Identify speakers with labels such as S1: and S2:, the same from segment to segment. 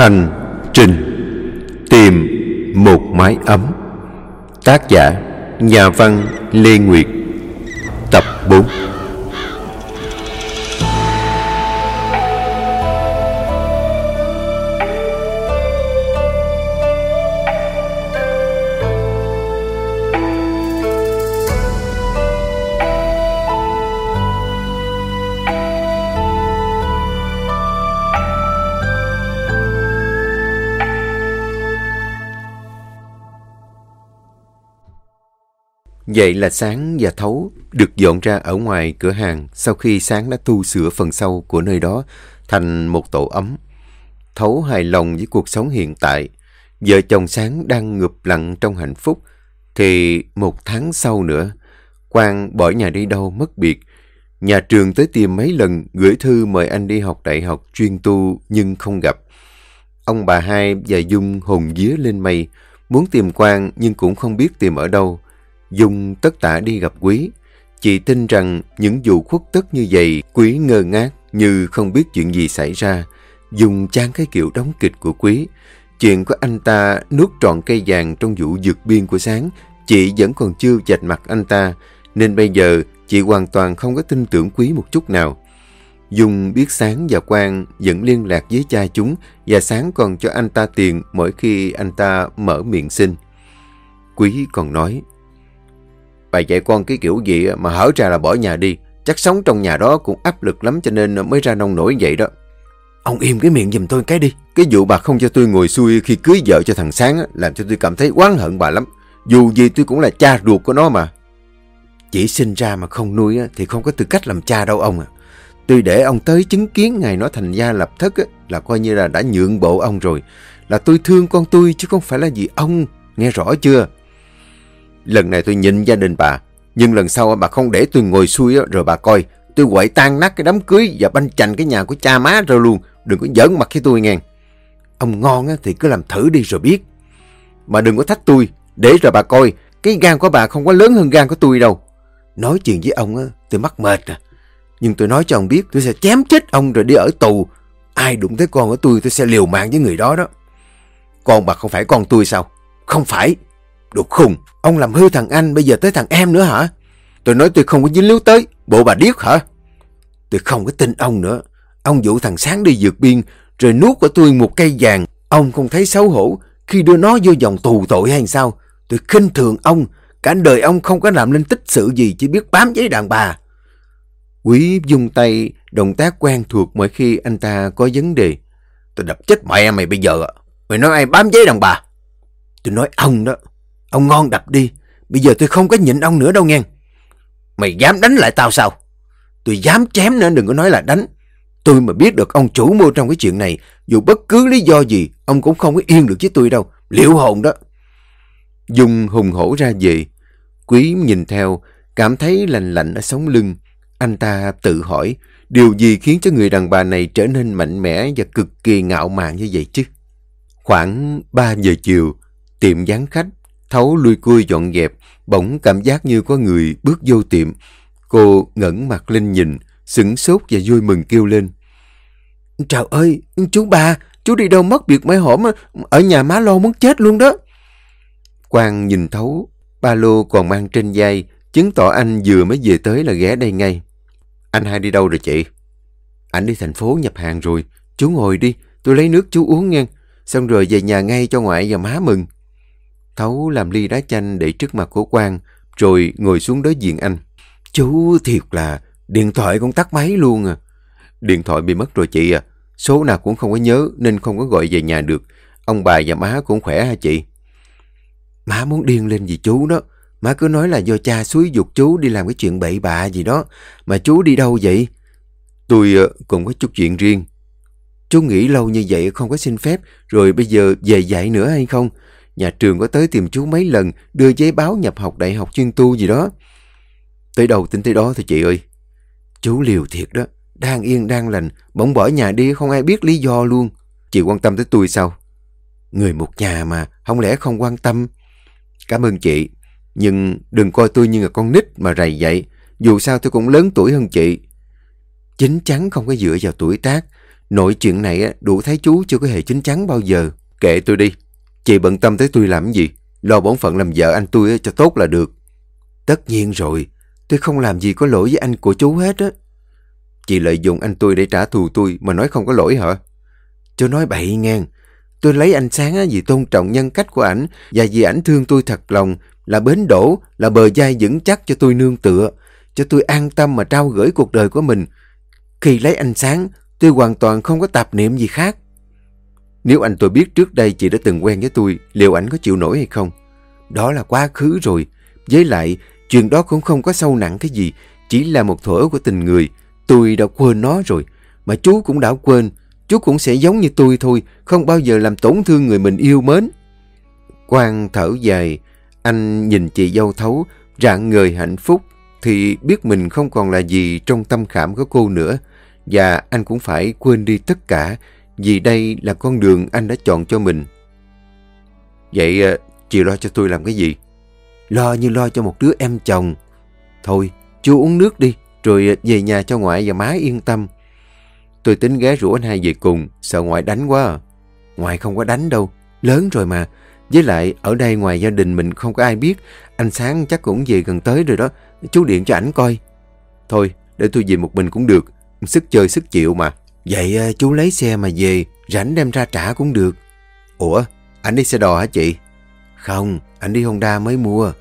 S1: Hành trình tìm một mái ấm Tác giả Nhà văn Lê Nguyệt Tập 4 Vậy là Sáng và Thấu được dọn ra ở ngoài cửa hàng sau khi Sáng đã tu sửa phần sau của nơi đó thành một tổ ấm. Thấu hài lòng với cuộc sống hiện tại. Vợ chồng Sáng đang ngụp lặng trong hạnh phúc. Thì một tháng sau nữa, Quang bỏ nhà đi đâu mất biệt. Nhà trường tới tìm mấy lần gửi thư mời anh đi học đại học chuyên tu nhưng không gặp. Ông bà hai và Dung hồn día lên mây, muốn tìm Quang nhưng cũng không biết tìm ở đâu. Dung tất tả đi gặp Quý. Chị tin rằng những vụ khuất tất như vậy, Quý ngơ ngác như không biết chuyện gì xảy ra. Dung chán cái kiểu đóng kịch của Quý. Chuyện của anh ta nuốt trọn cây vàng trong vụ dược biên của sáng, chị vẫn còn chưa dạch mặt anh ta, nên bây giờ chị hoàn toàn không có tin tưởng Quý một chút nào. Dung biết Sáng và Quang vẫn liên lạc với cha chúng và Sáng còn cho anh ta tiền mỗi khi anh ta mở miệng xin. Quý còn nói, Bà dạy con cái kiểu gì mà hở ra là bỏ nhà đi. Chắc sống trong nhà đó cũng áp lực lắm cho nên mới ra nông nổi vậy đó. Ông im cái miệng giùm tôi cái đi. Cái vụ bà không cho tôi ngồi xuôi khi cưới vợ cho thằng Sáng làm cho tôi cảm thấy oán hận bà lắm. Dù gì tôi cũng là cha ruột của nó mà. Chỉ sinh ra mà không nuôi thì không có tư cách làm cha đâu ông à. Tôi để ông tới chứng kiến ngày nó thành gia lập thất là coi như là đã nhượng bộ ông rồi. Là tôi thương con tôi chứ không phải là gì ông. Nghe rõ chưa? Lần này tôi nhìn gia đình bà, nhưng lần sau bà không để tôi ngồi xuôi rồi bà coi. Tôi quậy tan nát cái đám cưới và banh chành cái nhà của cha má rồi luôn. Đừng có giỡn mặt với tôi nghe. Ông ngon thì cứ làm thử đi rồi biết. Mà đừng có thách tôi, để rồi bà coi. Cái gan của bà không có lớn hơn gan của tôi đâu. Nói chuyện với ông tôi mắc mệt à. Nhưng tôi nói cho ông biết tôi sẽ chém chết ông rồi đi ở tù. Ai đụng tới con của tôi tôi sẽ liều mạng với người đó đó. Con bà không phải con tôi sao? Không phải. Đồ khùng, ông làm hư thằng anh bây giờ tới thằng em nữa hả? Tôi nói tôi không có dính líu tới, bộ bà điếc hả? Tôi không có tin ông nữa. Ông dụ thằng Sáng đi vượt biên, rồi nuốt của tôi một cây vàng. Ông không thấy xấu hổ khi đưa nó vô dòng tù tội hay sao? Tôi khinh thường ông, cả đời ông không có làm lên tích sự gì, chỉ biết bám giấy đàn bà. Quý dùng tay, động tác quen thuộc mỗi khi anh ta có vấn đề. Tôi đập chết mẹ mày bây giờ ạ. Mày nói ai bám giấy đàn bà? Tôi nói ông đó. Ông ngon đập đi. Bây giờ tôi không có nhịn ông nữa đâu nghe. Mày dám đánh lại tao sao? Tôi dám chém nữa đừng có nói là đánh. Tôi mà biết được ông chủ mưu trong cái chuyện này, dù bất cứ lý do gì, ông cũng không có yên được với tôi đâu. Liệu hồn đó. Dung hùng hổ ra về. Quý nhìn theo, cảm thấy lạnh lạnh ở sống lưng. Anh ta tự hỏi, điều gì khiến cho người đàn bà này trở nên mạnh mẽ và cực kỳ ngạo mạn như vậy chứ? Khoảng 3 giờ chiều, tiệm gián khách Thấu lui cui dọn dẹp, bỗng cảm giác như có người bước vô tiệm. Cô ngẩng mặt lên nhìn, sửng sốt và vui mừng kêu lên. Trời ơi, chú ba, chú đi đâu mất việc mấy hổm, ở nhà má lo muốn chết luôn đó. Quang nhìn thấu, ba lô còn mang trên vai, chứng tỏ anh vừa mới về tới là ghé đây ngay. Anh hai đi đâu rồi chị? Anh đi thành phố nhập hàng rồi, chú ngồi đi, tôi lấy nước chú uống nghe, Xong rồi về nhà ngay cho ngoại và má mừng. Thấu làm ly đá chanh để trước mặt của Quang, rồi ngồi xuống đối diện anh. Chú thiệt là điện thoại con tắt máy luôn à. Điện thoại bị mất rồi chị à. Số nào cũng không có nhớ nên không có gọi về nhà được. Ông bà và má cũng khỏe hả chị? Má muốn điên lên vì chú đó. Má cứ nói là do cha suối dục chú đi làm cái chuyện bậy bạ gì đó. Mà chú đi đâu vậy? Tôi ờ, cũng có chút chuyện riêng. Chú nghĩ lâu như vậy không có xin phép rồi bây giờ về dạy nữa hay không? Nhà trường có tới tìm chú mấy lần, đưa giấy báo nhập học đại học chuyên tu gì đó. Tới đầu tính tới đó thôi chị ơi. Chú liều thiệt đó, đang yên đang lành, bỗng bỏ nhà đi không ai biết lý do luôn. Chị quan tâm tới tôi sao? Người một nhà mà, không lẽ không quan tâm? Cảm ơn chị, nhưng đừng coi tôi như là con nít mà rầy vậy. Dù sao tôi cũng lớn tuổi hơn chị. Chính chắn không có dựa vào tuổi tác. Nội chuyện này á, đủ thấy chú chưa có hề chính chắn bao giờ. Kệ tôi đi. Chị bận tâm tới tôi làm gì? Lo bổn phận làm vợ anh tôi cho tốt là được. Tất nhiên rồi. Tôi không làm gì có lỗi với anh của chú hết á. Chị lợi dụng anh tôi để trả thù tôi mà nói không có lỗi hả? Chú nói bậy ngang. Tôi lấy anh Sáng á, vì tôn trọng nhân cách của ảnh và vì ảnh thương tôi thật lòng là bến đổ, là bờ dai vững chắc cho tôi nương tựa, cho tôi an tâm mà trao gửi cuộc đời của mình. Khi lấy anh Sáng, tôi hoàn toàn không có tạp niệm gì khác. Nếu anh tôi biết trước đây chị đã từng quen với tôi, liệu anh có chịu nổi hay không? Đó là quá khứ rồi. Với lại, chuyện đó cũng không có sâu nặng cái gì, chỉ là một thuở của tình người. Tôi đã quên nó rồi, mà chú cũng đã quên. Chú cũng sẽ giống như tôi thôi, không bao giờ làm tổn thương người mình yêu mến. Quang thở dài, anh nhìn chị dâu thấu, rạng người hạnh phúc, thì biết mình không còn là gì trong tâm khảm của cô nữa. Và anh cũng phải quên đi tất cả, vì đây là con đường anh đã chọn cho mình. Vậy ờ, chị lo cho tôi làm cái gì? Lo như lo cho một đứa em chồng. Thôi, chú uống nước đi, rồi ờ, về nhà cho ngoại và má yên tâm. Tôi tính ghé rủ anh hai về cùng, sợ ngoại đánh quá à. Ngoại không có đánh đâu, lớn rồi mà. Với lại, ở đây ngoài gia đình mình không có ai biết, anh Sáng chắc cũng về gần tới rồi đó, chú điện cho ảnh coi. Thôi, để tôi về một mình cũng được, sức chơi sức chịu mà. Vậy ờ, chú lấy xe mà về, rảnh đem ra trả cũng được. Ủa, anh đi xe đò hả chị? Không, anh đi Honda mới mua.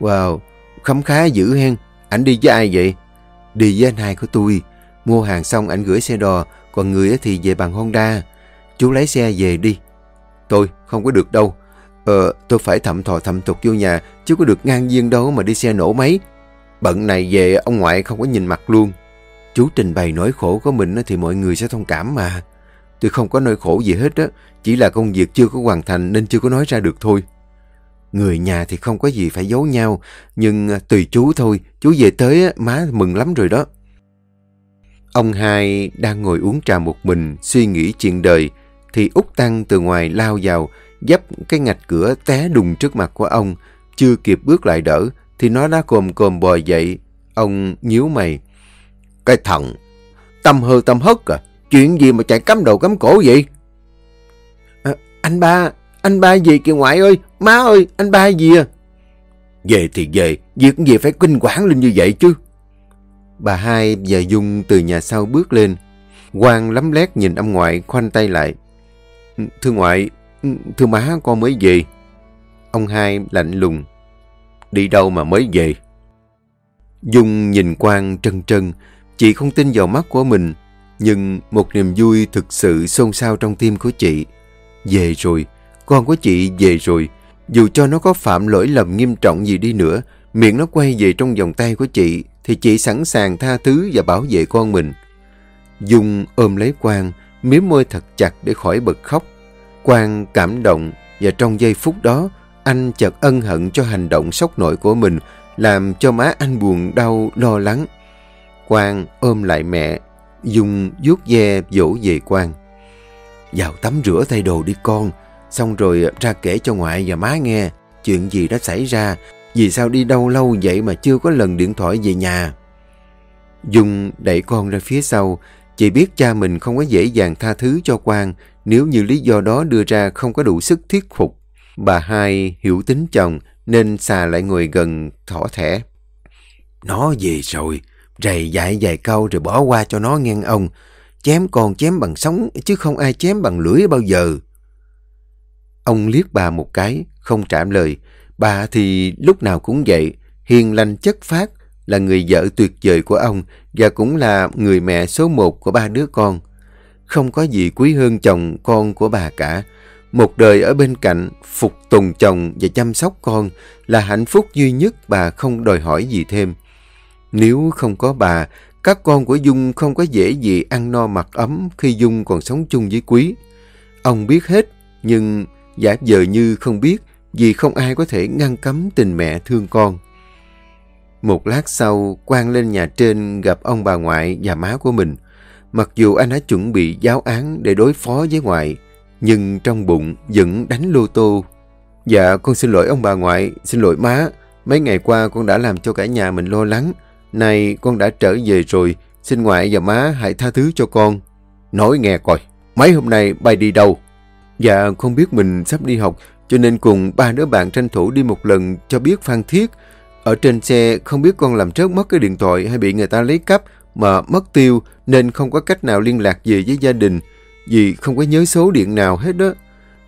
S1: Wow, khấm khá dữ hen. Anh đi với ai vậy? Đi với anh hai của tôi. Mua hàng xong anh gửi xe đò, còn người thì về bằng Honda. Chú lấy xe về đi. Tôi không có được đâu. Ờ, tôi phải thậm thò thậm tục vô nhà, chứ có được ngang nhiên đâu mà đi xe nổ máy. Bận này về ông ngoại không có nhìn mặt luôn. Chú trình bày nỗi khổ của mình thì mọi người sẽ thông cảm mà. Tôi không có nỗi khổ gì hết á, chỉ là công việc chưa có hoàn thành nên chưa có nói ra được thôi. Người nhà thì không có gì phải giấu nhau, nhưng à, tùy chú thôi, chú về tới má mừng lắm rồi đó. Ông hai đang ngồi uống trà một mình, suy nghĩ chuyện đời, thì Út Tăng từ ngoài lao vào, dấp cái ngạch cửa té đùng trước mặt của ông, chưa kịp bước lại đỡ, thì nó đã cồm cồm bò dậy. Ông nhíu mày. Cái thằng, tâm hư tâm hất à, chuyện gì mà chạy cắm đầu cắm cổ vậy? À, anh ba, anh ba gì kìa ngoại ơi, má ơi, anh ba gì à? Về thì về, việc gì phải kinh quản lên như vậy chứ? Bà hai và Dung từ nhà sau bước lên. Quang lắm lét nhìn ông ngoại khoanh tay lại. Ừ, thưa ngoại, ừ, thưa má con mới về. Ông hai lạnh lùng. Đi đâu mà mới về? Dung nhìn Quang trân trân. Chị không tin vào mắt của mình. Nhưng một niềm vui thực sự xôn xao trong tim của chị. Về rồi, con của chị về rồi. Dù cho nó có phạm lỗi lầm nghiêm trọng gì đi nữa, miệng nó quay về trong vòng tay của chị, thì chị sẵn sàng tha thứ và bảo vệ con mình. Dung ôm lấy Quang, miếm môi thật chặt để khỏi bật khóc. Quang cảm động và trong giây phút đó, anh chợt ân hận cho hành động sốc nổi của mình, làm cho má anh buồn đau, lo lắng. Quang ôm lại mẹ, dùng vuốt ve dỗ về Quang. Vào tắm rửa thay đồ đi con, xong rồi ra kể cho ngoại và má nghe chuyện gì đã xảy ra, vì sao đi đâu lâu vậy mà chưa có lần điện thoại về nhà. Dung đẩy con ra phía sau, chỉ biết cha mình không có dễ dàng tha thứ cho Quang nếu như lý do đó đưa ra không có đủ sức thuyết phục. Bà hai hiểu tính chồng nên xà lại ngồi gần thỏ thẻ. Nó về rồi, rầy dạy vài câu rồi bỏ qua cho nó nghe ông. Chém con chém bằng sống chứ không ai chém bằng lưỡi bao giờ. Ông liếc bà một cái, không trả lời. Bà thì lúc nào cũng vậy, hiền lành chất phát, là người vợ tuyệt vời của ông và cũng là người mẹ số một của ba đứa con. Không có gì quý hơn chồng con của bà cả. Một đời ở bên cạnh, phục tùng chồng và chăm sóc con là hạnh phúc duy nhất bà không đòi hỏi gì thêm. Nếu không có bà, các con của Dung không có dễ gì ăn no mặc ấm khi Dung còn sống chung với Quý. Ông biết hết, nhưng giả vờ như không biết vì không ai có thể ngăn cấm tình mẹ thương con. Một lát sau, Quang lên nhà trên gặp ông bà ngoại và má của mình. Mặc dù anh đã chuẩn bị giáo án để đối phó với ngoại, nhưng trong bụng vẫn đánh lô tô. Dạ, con xin lỗi ông bà ngoại, xin lỗi má. Mấy ngày qua con đã làm cho cả nhà mình lo lắng. Này, con đã trở về rồi, xin ngoại và má hãy tha thứ cho con. Nói nghe coi, mấy hôm nay bay đi đâu? Dạ, không biết mình sắp đi học, cho nên cùng ba đứa bạn tranh thủ đi một lần cho biết Phan Thiết. Ở trên xe không biết con làm trớt mất cái điện thoại hay bị người ta lấy cắp mà mất tiêu nên không có cách nào liên lạc về với gia đình vì không có nhớ số điện nào hết đó.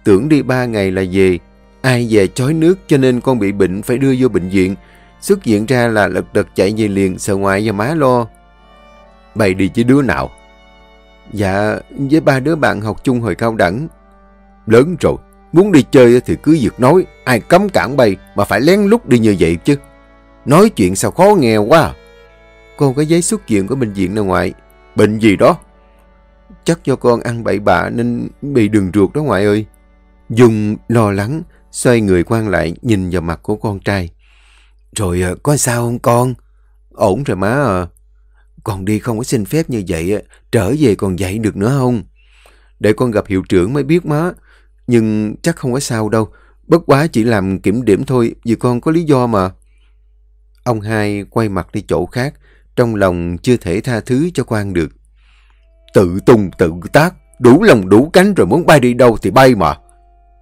S1: Tưởng đi ba ngày là về, ai về chói nước cho nên con bị bệnh phải đưa vô bệnh viện. Xuất hiện ra là lật đật chạy về liền sợ ngoại và má lo. Bày đi với đứa nào? Dạ, với ba đứa bạn học chung hồi cao đẳng. Lớn rồi, muốn đi chơi thì cứ việc nói, ai cấm cản bày mà phải lén lút đi như vậy chứ. Nói chuyện sao khó nghe quá à. Con có giấy xuất viện của bệnh viện nào ngoại? Bệnh gì đó? Chắc do con ăn bậy bạ nên bị đường ruột đó ngoại ơi. Dung lo lắng, xoay người quan lại nhìn vào mặt của con trai. Rồi à, có sao không con? Ổn rồi má à. Con đi không có xin phép như vậy, trở về còn dạy được nữa không? Để con gặp hiệu trưởng mới biết má. Nhưng chắc không có sao đâu. Bất quá chỉ làm kiểm điểm thôi, vì con có lý do mà. Ông hai quay mặt đi chỗ khác, trong lòng chưa thể tha thứ cho quan được. Tự tung tự tác, đủ lòng đủ cánh rồi muốn bay đi đâu thì bay mà.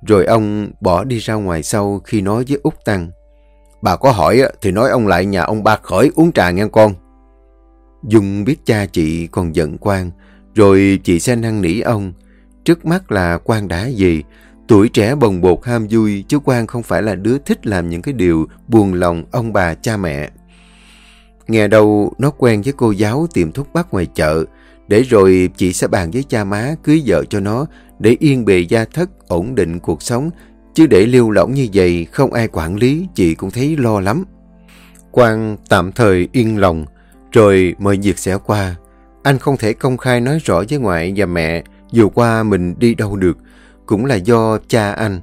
S1: Rồi ông bỏ đi ra ngoài sau khi nói với Út Tăng. Bà có hỏi thì nói ông lại nhà ông ba khởi uống trà nghe con. Dung biết cha chị còn giận quan, rồi chị sẽ năn nỉ ông. Trước mắt là quan đã gì, tuổi trẻ bồng bột ham vui, chứ quan không phải là đứa thích làm những cái điều buồn lòng ông bà cha mẹ. Nghe đâu nó quen với cô giáo tiệm thuốc bắc ngoài chợ, để rồi chị sẽ bàn với cha má cưới vợ cho nó để yên bề gia thất, ổn định cuộc sống. Chứ để lưu lỏng như vậy không ai quản lý, chị cũng thấy lo lắm. Quang tạm thời yên lòng, rồi mọi việc sẽ qua. Anh không thể công khai nói rõ với ngoại và mẹ dù qua mình đi đâu được. Cũng là do cha anh.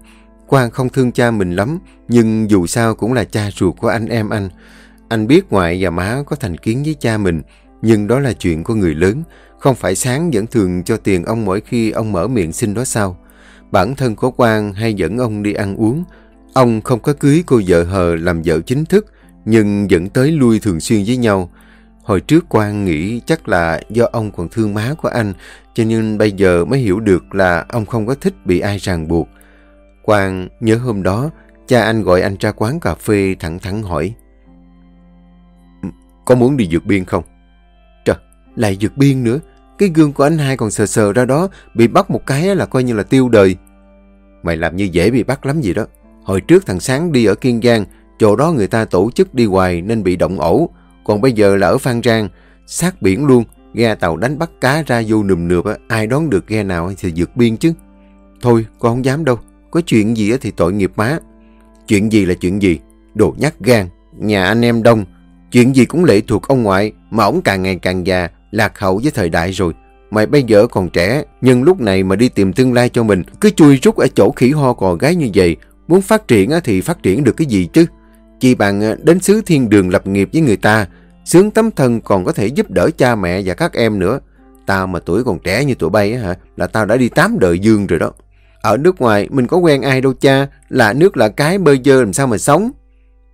S1: Quang không thương cha mình lắm, nhưng dù sao cũng là cha ruột của anh em anh. Anh biết ngoại và má có thành kiến với cha mình, nhưng đó là chuyện của người lớn. Không phải sáng vẫn thường cho tiền ông mỗi khi ông mở miệng xin đó sao? Bản thân có quan hay dẫn ông đi ăn uống. Ông không có cưới cô vợ hờ làm vợ chính thức, nhưng vẫn tới lui thường xuyên với nhau. Hồi trước quan nghĩ chắc là do ông còn thương má của anh, cho nên bây giờ mới hiểu được là ông không có thích bị ai ràng buộc. Quang nhớ hôm đó, cha anh gọi anh ra quán cà phê thẳng thắn hỏi. Có muốn đi vượt biên không? Trời, lại vượt biên nữa. Cái gương của anh hai còn sờ sờ ra đó, bị bắt một cái là coi như là tiêu đời. Mày làm như dễ bị bắt lắm gì đó. Hồi trước thằng Sáng đi ở Kiên Giang, chỗ đó người ta tổ chức đi hoài nên bị động ổ. Còn bây giờ là ở Phan Rang, sát biển luôn, ghe tàu đánh bắt cá ra vô nùm nượp, ai đón được ghe nào thì vượt biên chứ. Thôi, con không dám đâu, có chuyện gì thì tội nghiệp má. Chuyện gì là chuyện gì? Đồ nhát gan, nhà anh em đông, chuyện gì cũng lệ thuộc ông ngoại, mà ông càng ngày càng già, lạc hậu với thời đại rồi. Mày bây giờ còn trẻ, nhưng lúc này mà đi tìm tương lai cho mình, cứ chui rút ở chỗ khỉ ho cò gái như vậy, muốn phát triển thì phát triển được cái gì chứ? Chỉ bằng à, đến xứ thiên đường lập nghiệp với người ta, sướng tấm thân còn có thể giúp đỡ cha mẹ và các em nữa. Tao mà tuổi còn trẻ như tụi bay hả, là tao đã đi tám đời dương rồi đó. Ở nước ngoài mình có quen ai đâu cha, là nước là cái bơ dơ làm sao mà sống.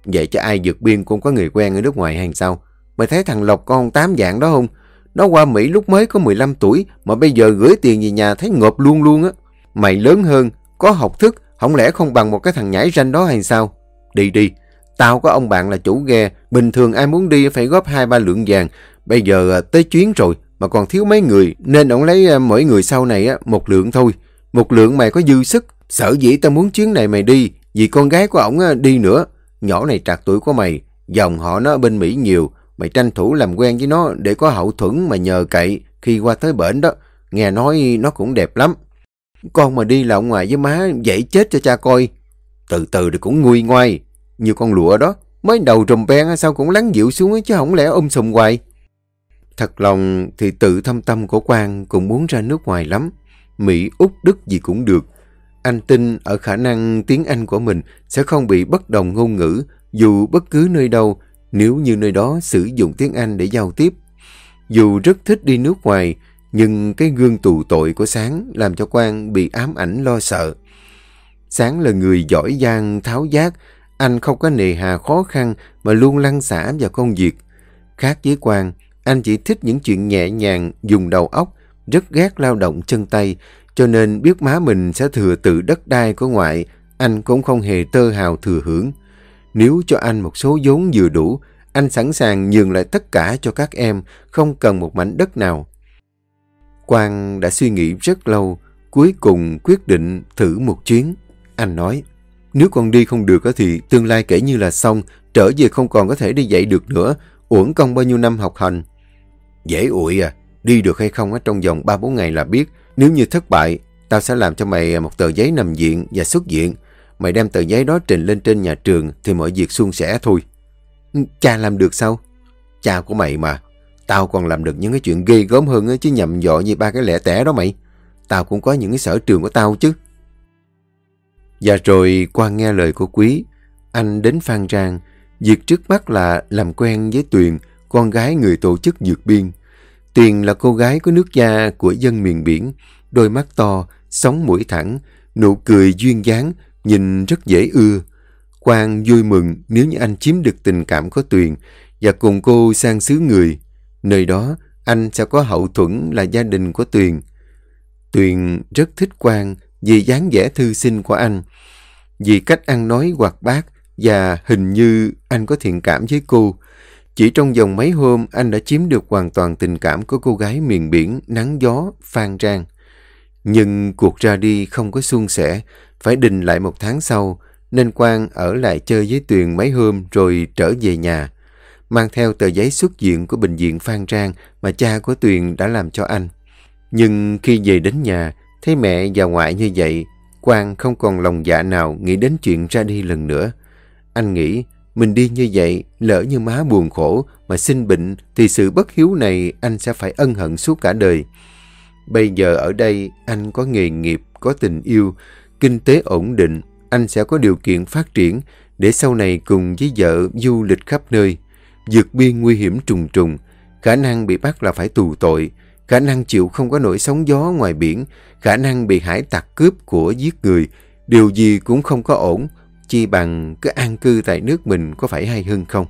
S1: Vậy cho ai vượt biên cũng có người quen ở nước ngoài hay sao? Mày thấy thằng Lộc con tám dạng đó không? Nó qua Mỹ lúc mới có 15 tuổi mà bây giờ gửi tiền về nhà thấy ngộp luôn luôn á. Mày lớn hơn, có học thức, không lẽ không bằng một cái thằng nhảy ranh đó hay sao? Đi đi, Tao có ông bạn là chủ ghe, bình thường ai muốn đi phải góp hai ba lượng vàng. Bây giờ à, tới chuyến rồi, mà còn thiếu mấy người, nên ông lấy à, mỗi người sau này một lượng thôi. Một lượng mày có dư sức, sợ dĩ tao muốn chuyến này mày đi, vì con gái của ổng à, đi nữa. Nhỏ này trạc tuổi của mày, dòng họ nó bên Mỹ nhiều, mày tranh thủ làm quen với nó để có hậu thuẫn mà nhờ cậy khi qua tới bển đó. Nghe nói nó cũng đẹp lắm. Con mà đi là ngoài với má dậy chết cho cha coi. Từ từ thì cũng nguôi ngoai, như con lụa đó, mới đầu trùm ben sao cũng lắng dịu xuống chứ không lẽ um ôm sùng hoài. Thật lòng thì tự thâm tâm của Quang cũng muốn ra nước ngoài lắm. Mỹ, Úc, Đức gì cũng được. Anh tin ở khả năng tiếng Anh của mình sẽ không bị bất đồng ngôn ngữ dù bất cứ nơi đâu nếu như nơi đó sử dụng tiếng Anh để giao tiếp. Dù rất thích đi nước ngoài, nhưng cái gương tù tội của Sáng làm cho Quang bị ám ảnh lo sợ. Sáng là người giỏi giang, tháo giác, anh không có nề hà khó khăn mà luôn lăn xả vào công việc. Khác với Quang, anh chỉ thích những chuyện nhẹ nhàng, dùng đầu óc rất ghét lao động chân tay, cho nên biết má mình sẽ thừa tự đất đai của ngoại, anh cũng không hề tơ hào thừa hưởng. Nếu cho anh một số vốn vừa đủ, anh sẵn sàng nhường lại tất cả cho các em, không cần một mảnh đất nào. Quang đã suy nghĩ rất lâu, cuối cùng quyết định thử một chuyến. Anh nói, nếu con đi không được thì tương lai kể như là xong, trở về không còn có thể đi dạy được nữa, uổng công bao nhiêu năm học hành. Dễ ủi à, đi được hay không trong vòng 3-4 ngày là biết. Nếu như thất bại, tao sẽ làm cho mày một tờ giấy nằm viện và xuất viện. Mày đem tờ giấy đó trình lên trên nhà trường thì mọi việc suôn sẻ thôi. Ừ, cha làm được sao? Cha của mày mà. Tao còn làm được những cái chuyện ghê gớm hơn chứ nhầm dọ như ba cái lẻ tẻ đó mày. Tao cũng có những cái sở trường của tao chứ. Và rồi qua nghe lời của Quý, anh đến Phan Trang. Việc trước mắt là làm quen với Tuyền, con gái người tổ chức dược biên. Tuyền là cô gái có nước da của dân miền biển, đôi mắt to, sống mũi thẳng, nụ cười duyên dáng, nhìn rất dễ ưa. Quang vui mừng nếu như anh chiếm được tình cảm của Tuyền và cùng cô sang xứ người. Nơi đó, anh sẽ có hậu thuẫn là gia đình của Tuyền. Tuyền rất thích Quang vì dáng vẻ thư sinh của anh, vì cách ăn nói hoạt bát và hình như anh có thiện cảm với cô. Chỉ trong vòng mấy hôm, anh đã chiếm được hoàn toàn tình cảm của cô gái miền biển, nắng gió, Phan Trang. Nhưng cuộc ra đi không có suôn sẻ, phải đình lại một tháng sau, nên Quang ở lại chơi với Tuyền mấy hôm rồi trở về nhà, mang theo tờ giấy xuất viện của bệnh viện Phan Trang mà cha của Tuyền đã làm cho anh. Nhưng khi về đến nhà, thấy mẹ và ngoại như vậy, Quang không còn lòng dạ nào nghĩ đến chuyện ra đi lần nữa. Anh nghĩ, mình đi như vậy, lỡ như má buồn khổ mà sinh bệnh thì sự bất hiếu này anh sẽ phải ân hận suốt cả đời. Bây giờ ở đây anh có nghề nghiệp, có tình yêu, kinh tế ổn định, anh sẽ có điều kiện phát triển để sau này cùng với vợ du lịch khắp nơi. vượt biên nguy hiểm trùng trùng, khả năng bị bắt là phải tù tội, khả năng chịu không có nổi sóng gió ngoài biển, khả năng bị hải tặc cướp của giết người, điều gì cũng không có ổn, chi bằng cứ an cư tại nước mình có phải hay hơn không?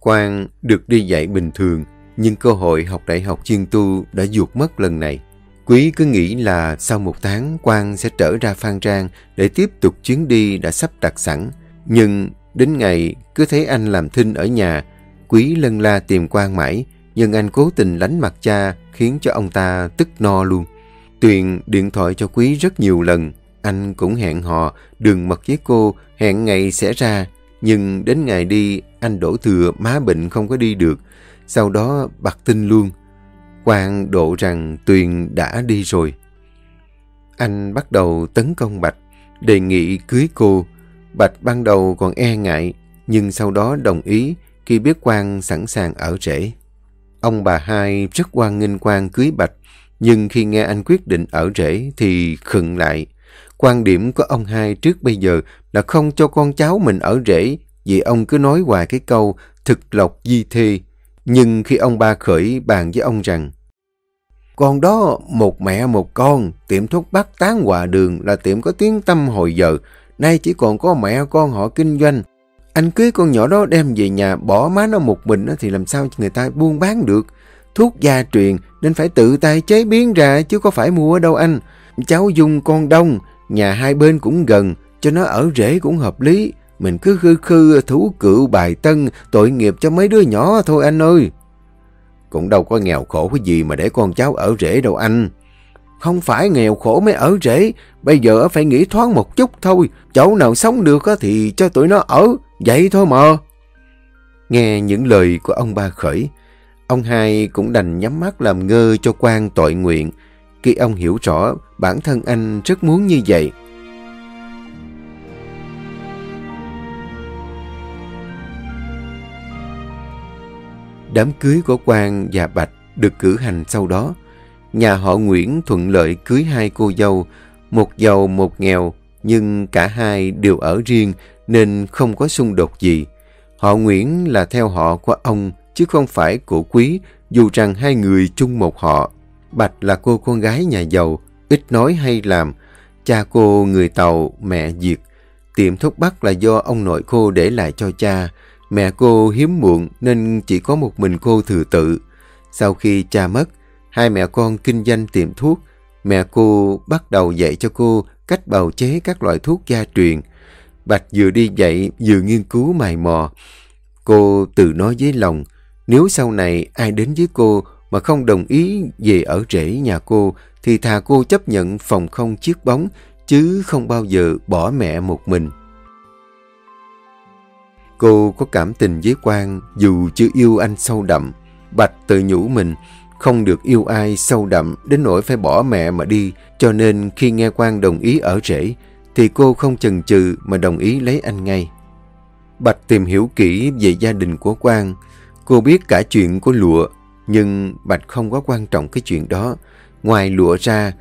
S1: Quang được đi dạy bình thường, nhưng cơ hội học đại học chuyên tu đã vụt mất lần này. Quý cứ nghĩ là sau một tháng Quang sẽ trở ra Phan Trang để tiếp tục chuyến đi đã sắp đặt sẵn. Nhưng đến ngày cứ thấy anh làm thinh ở nhà, Quý lân la tìm Quang mãi, nhưng anh cố tình lánh mặt cha khiến cho ông ta tức no luôn. Tuyền điện thoại cho Quý rất nhiều lần, anh cũng hẹn họ đường mật với cô, hẹn ngày sẽ ra. Nhưng đến ngày đi, anh đổ thừa má bệnh không có đi được. Sau đó bạc tin luôn. Quang độ rằng Tuyền đã đi rồi. Anh bắt đầu tấn công Bạch, đề nghị cưới cô. Bạch ban đầu còn e ngại, nhưng sau đó đồng ý khi biết Quang sẵn sàng ở rễ. Ông bà hai rất quan nghênh Quang cưới Bạch, nhưng khi nghe anh quyết định ở rễ thì khựng lại. Quan điểm của ông hai trước bây giờ là không cho con cháu mình ở rễ vì ông cứ nói hoài cái câu thực lộc di thê. Nhưng khi ông ba khởi bàn với ông rằng Con đó một mẹ một con, tiệm thuốc bắc tán hòa đường là tiệm có tiếng tâm hồi giờ. Nay chỉ còn có mẹ con họ kinh doanh. Anh cưới con nhỏ đó đem về nhà bỏ má nó một mình thì làm sao người ta buôn bán được. Thuốc gia truyền nên phải tự tay chế biến ra chứ có phải mua ở đâu anh. Cháu dùng con đông, nhà hai bên cũng gần, cho nó ở rễ cũng hợp lý. Mình cứ khư khư thú cựu bài tân, tội nghiệp cho mấy đứa nhỏ thôi anh ơi. Cũng đâu có nghèo khổ cái gì mà để con cháu ở rễ đâu anh. Không phải nghèo khổ mới ở rễ, bây giờ phải nghĩ thoáng một chút thôi. Chỗ nào sống được thì cho tụi nó ở, vậy thôi mà. Nghe những lời của ông ba khởi, ông hai cũng đành nhắm mắt làm ngơ cho quan tội nguyện. Khi ông hiểu rõ bản thân anh rất muốn như vậy. Đám cưới của Quang và Bạch được cử hành sau đó. Nhà họ Nguyễn thuận lợi cưới hai cô dâu, một giàu một nghèo, nhưng cả hai đều ở riêng nên không có xung đột gì. Họ Nguyễn là theo họ của ông chứ không phải của quý, dù rằng hai người chung một họ. Bạch là cô con gái nhà giàu, ít nói hay làm. Cha cô người Tàu, mẹ diệt Tiệm thuốc bắc là do ông nội cô để lại cho cha. Mẹ cô hiếm muộn nên chỉ có một mình cô thừa tự. Sau khi cha mất, hai mẹ con kinh doanh tiệm thuốc. Mẹ cô bắt đầu dạy cho cô cách bào chế các loại thuốc gia truyền. Bạch vừa đi dạy vừa nghiên cứu mài mò. Cô tự nói với lòng, nếu sau này ai đến với cô mà không đồng ý về ở rễ nhà cô, thì thà cô chấp nhận phòng không chiếc bóng, chứ không bao giờ bỏ mẹ một mình. Cô có cảm tình với Quang dù chưa yêu anh sâu đậm. Bạch tự nhủ mình, không được yêu ai sâu đậm đến nỗi phải bỏ mẹ mà đi, cho nên khi nghe Quang đồng ý ở rễ, thì cô không chần chừ mà đồng ý lấy anh ngay. Bạch tìm hiểu kỹ về gia đình của Quang. Cô biết cả chuyện của lụa, nhưng Bạch không có quan trọng cái chuyện đó. Ngoài lụa ra,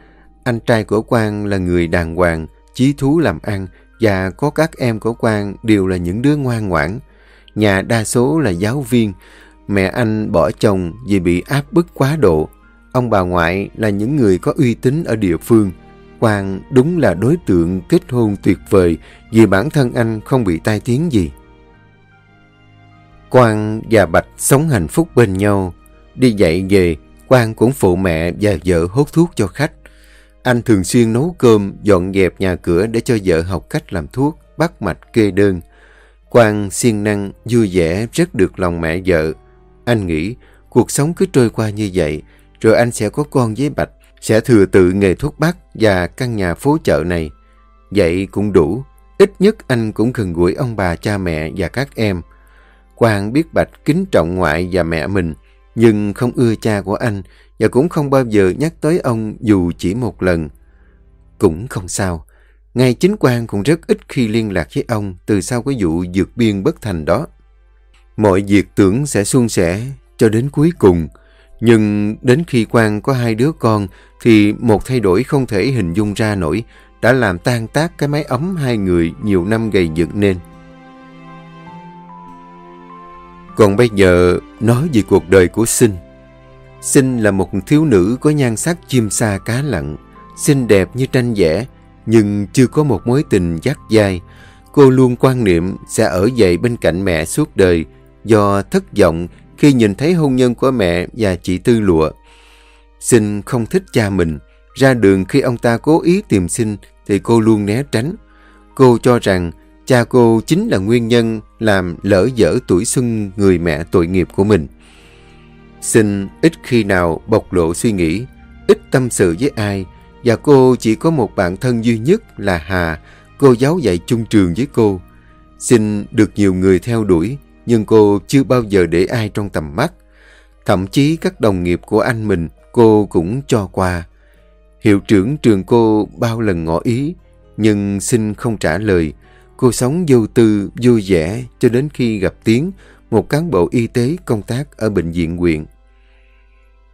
S1: anh trai của Quang là người đàng hoàng, chí thú làm ăn và có các em của Quang đều là những đứa ngoan ngoãn. Nhà đa số là giáo viên, mẹ anh bỏ chồng vì bị áp bức quá độ. Ông bà ngoại là những người có uy tín ở địa phương. Quang đúng là đối tượng kết hôn tuyệt vời vì bản thân anh không bị tai tiếng gì. Quang và Bạch sống hạnh phúc bên nhau. Đi dạy về, Quang cũng phụ mẹ và vợ hút thuốc cho khách. Anh thường xuyên nấu cơm, dọn dẹp nhà cửa để cho vợ học cách làm thuốc, bắt mạch kê đơn. Quang siêng năng, vui vẻ, rất được lòng mẹ vợ. Anh nghĩ cuộc sống cứ trôi qua như vậy, rồi anh sẽ có con với Bạch, sẽ thừa tự nghề thuốc bắc và căn nhà phố chợ này. Vậy cũng đủ, ít nhất anh cũng gần gũi ông bà cha mẹ và các em. Quang biết Bạch kính trọng ngoại và mẹ mình, nhưng không ưa cha của anh và cũng không bao giờ nhắc tới ông dù chỉ một lần. Cũng không sao. ngài chính quan cũng rất ít khi liên lạc với ông từ sau cái vụ dược biên bất thành đó. Mọi việc tưởng sẽ suôn sẻ cho đến cuối cùng. Nhưng đến khi quan có hai đứa con thì một thay đổi không thể hình dung ra nổi đã làm tan tác cái máy ấm hai người nhiều năm gầy dựng nên. Còn bây giờ nói về cuộc đời của Sinh. Sinh là một thiếu nữ có nhan sắc chim sa cá lặng, xinh đẹp như tranh vẽ, nhưng chưa có một mối tình dắt dai. Cô luôn quan niệm sẽ ở dậy bên cạnh mẹ suốt đời do thất vọng khi nhìn thấy hôn nhân của mẹ và chị Tư Lụa. Sinh không thích cha mình, ra đường khi ông ta cố ý tìm sinh thì cô luôn né tránh. Cô cho rằng cha cô chính là nguyên nhân làm lỡ dở tuổi xuân người mẹ tội nghiệp của mình. Sinh ít khi nào bộc lộ suy nghĩ, ít tâm sự với ai, và cô chỉ có một bạn thân duy nhất là Hà, cô giáo dạy chung trường với cô. Xin được nhiều người theo đuổi, nhưng cô chưa bao giờ để ai trong tầm mắt. Thậm chí các đồng nghiệp của anh mình, cô cũng cho qua. Hiệu trưởng trường cô bao lần ngỏ ý, nhưng xin không trả lời. Cô sống vô tư, vui vẻ cho đến khi gặp Tiến, một cán bộ y tế công tác ở bệnh viện huyện.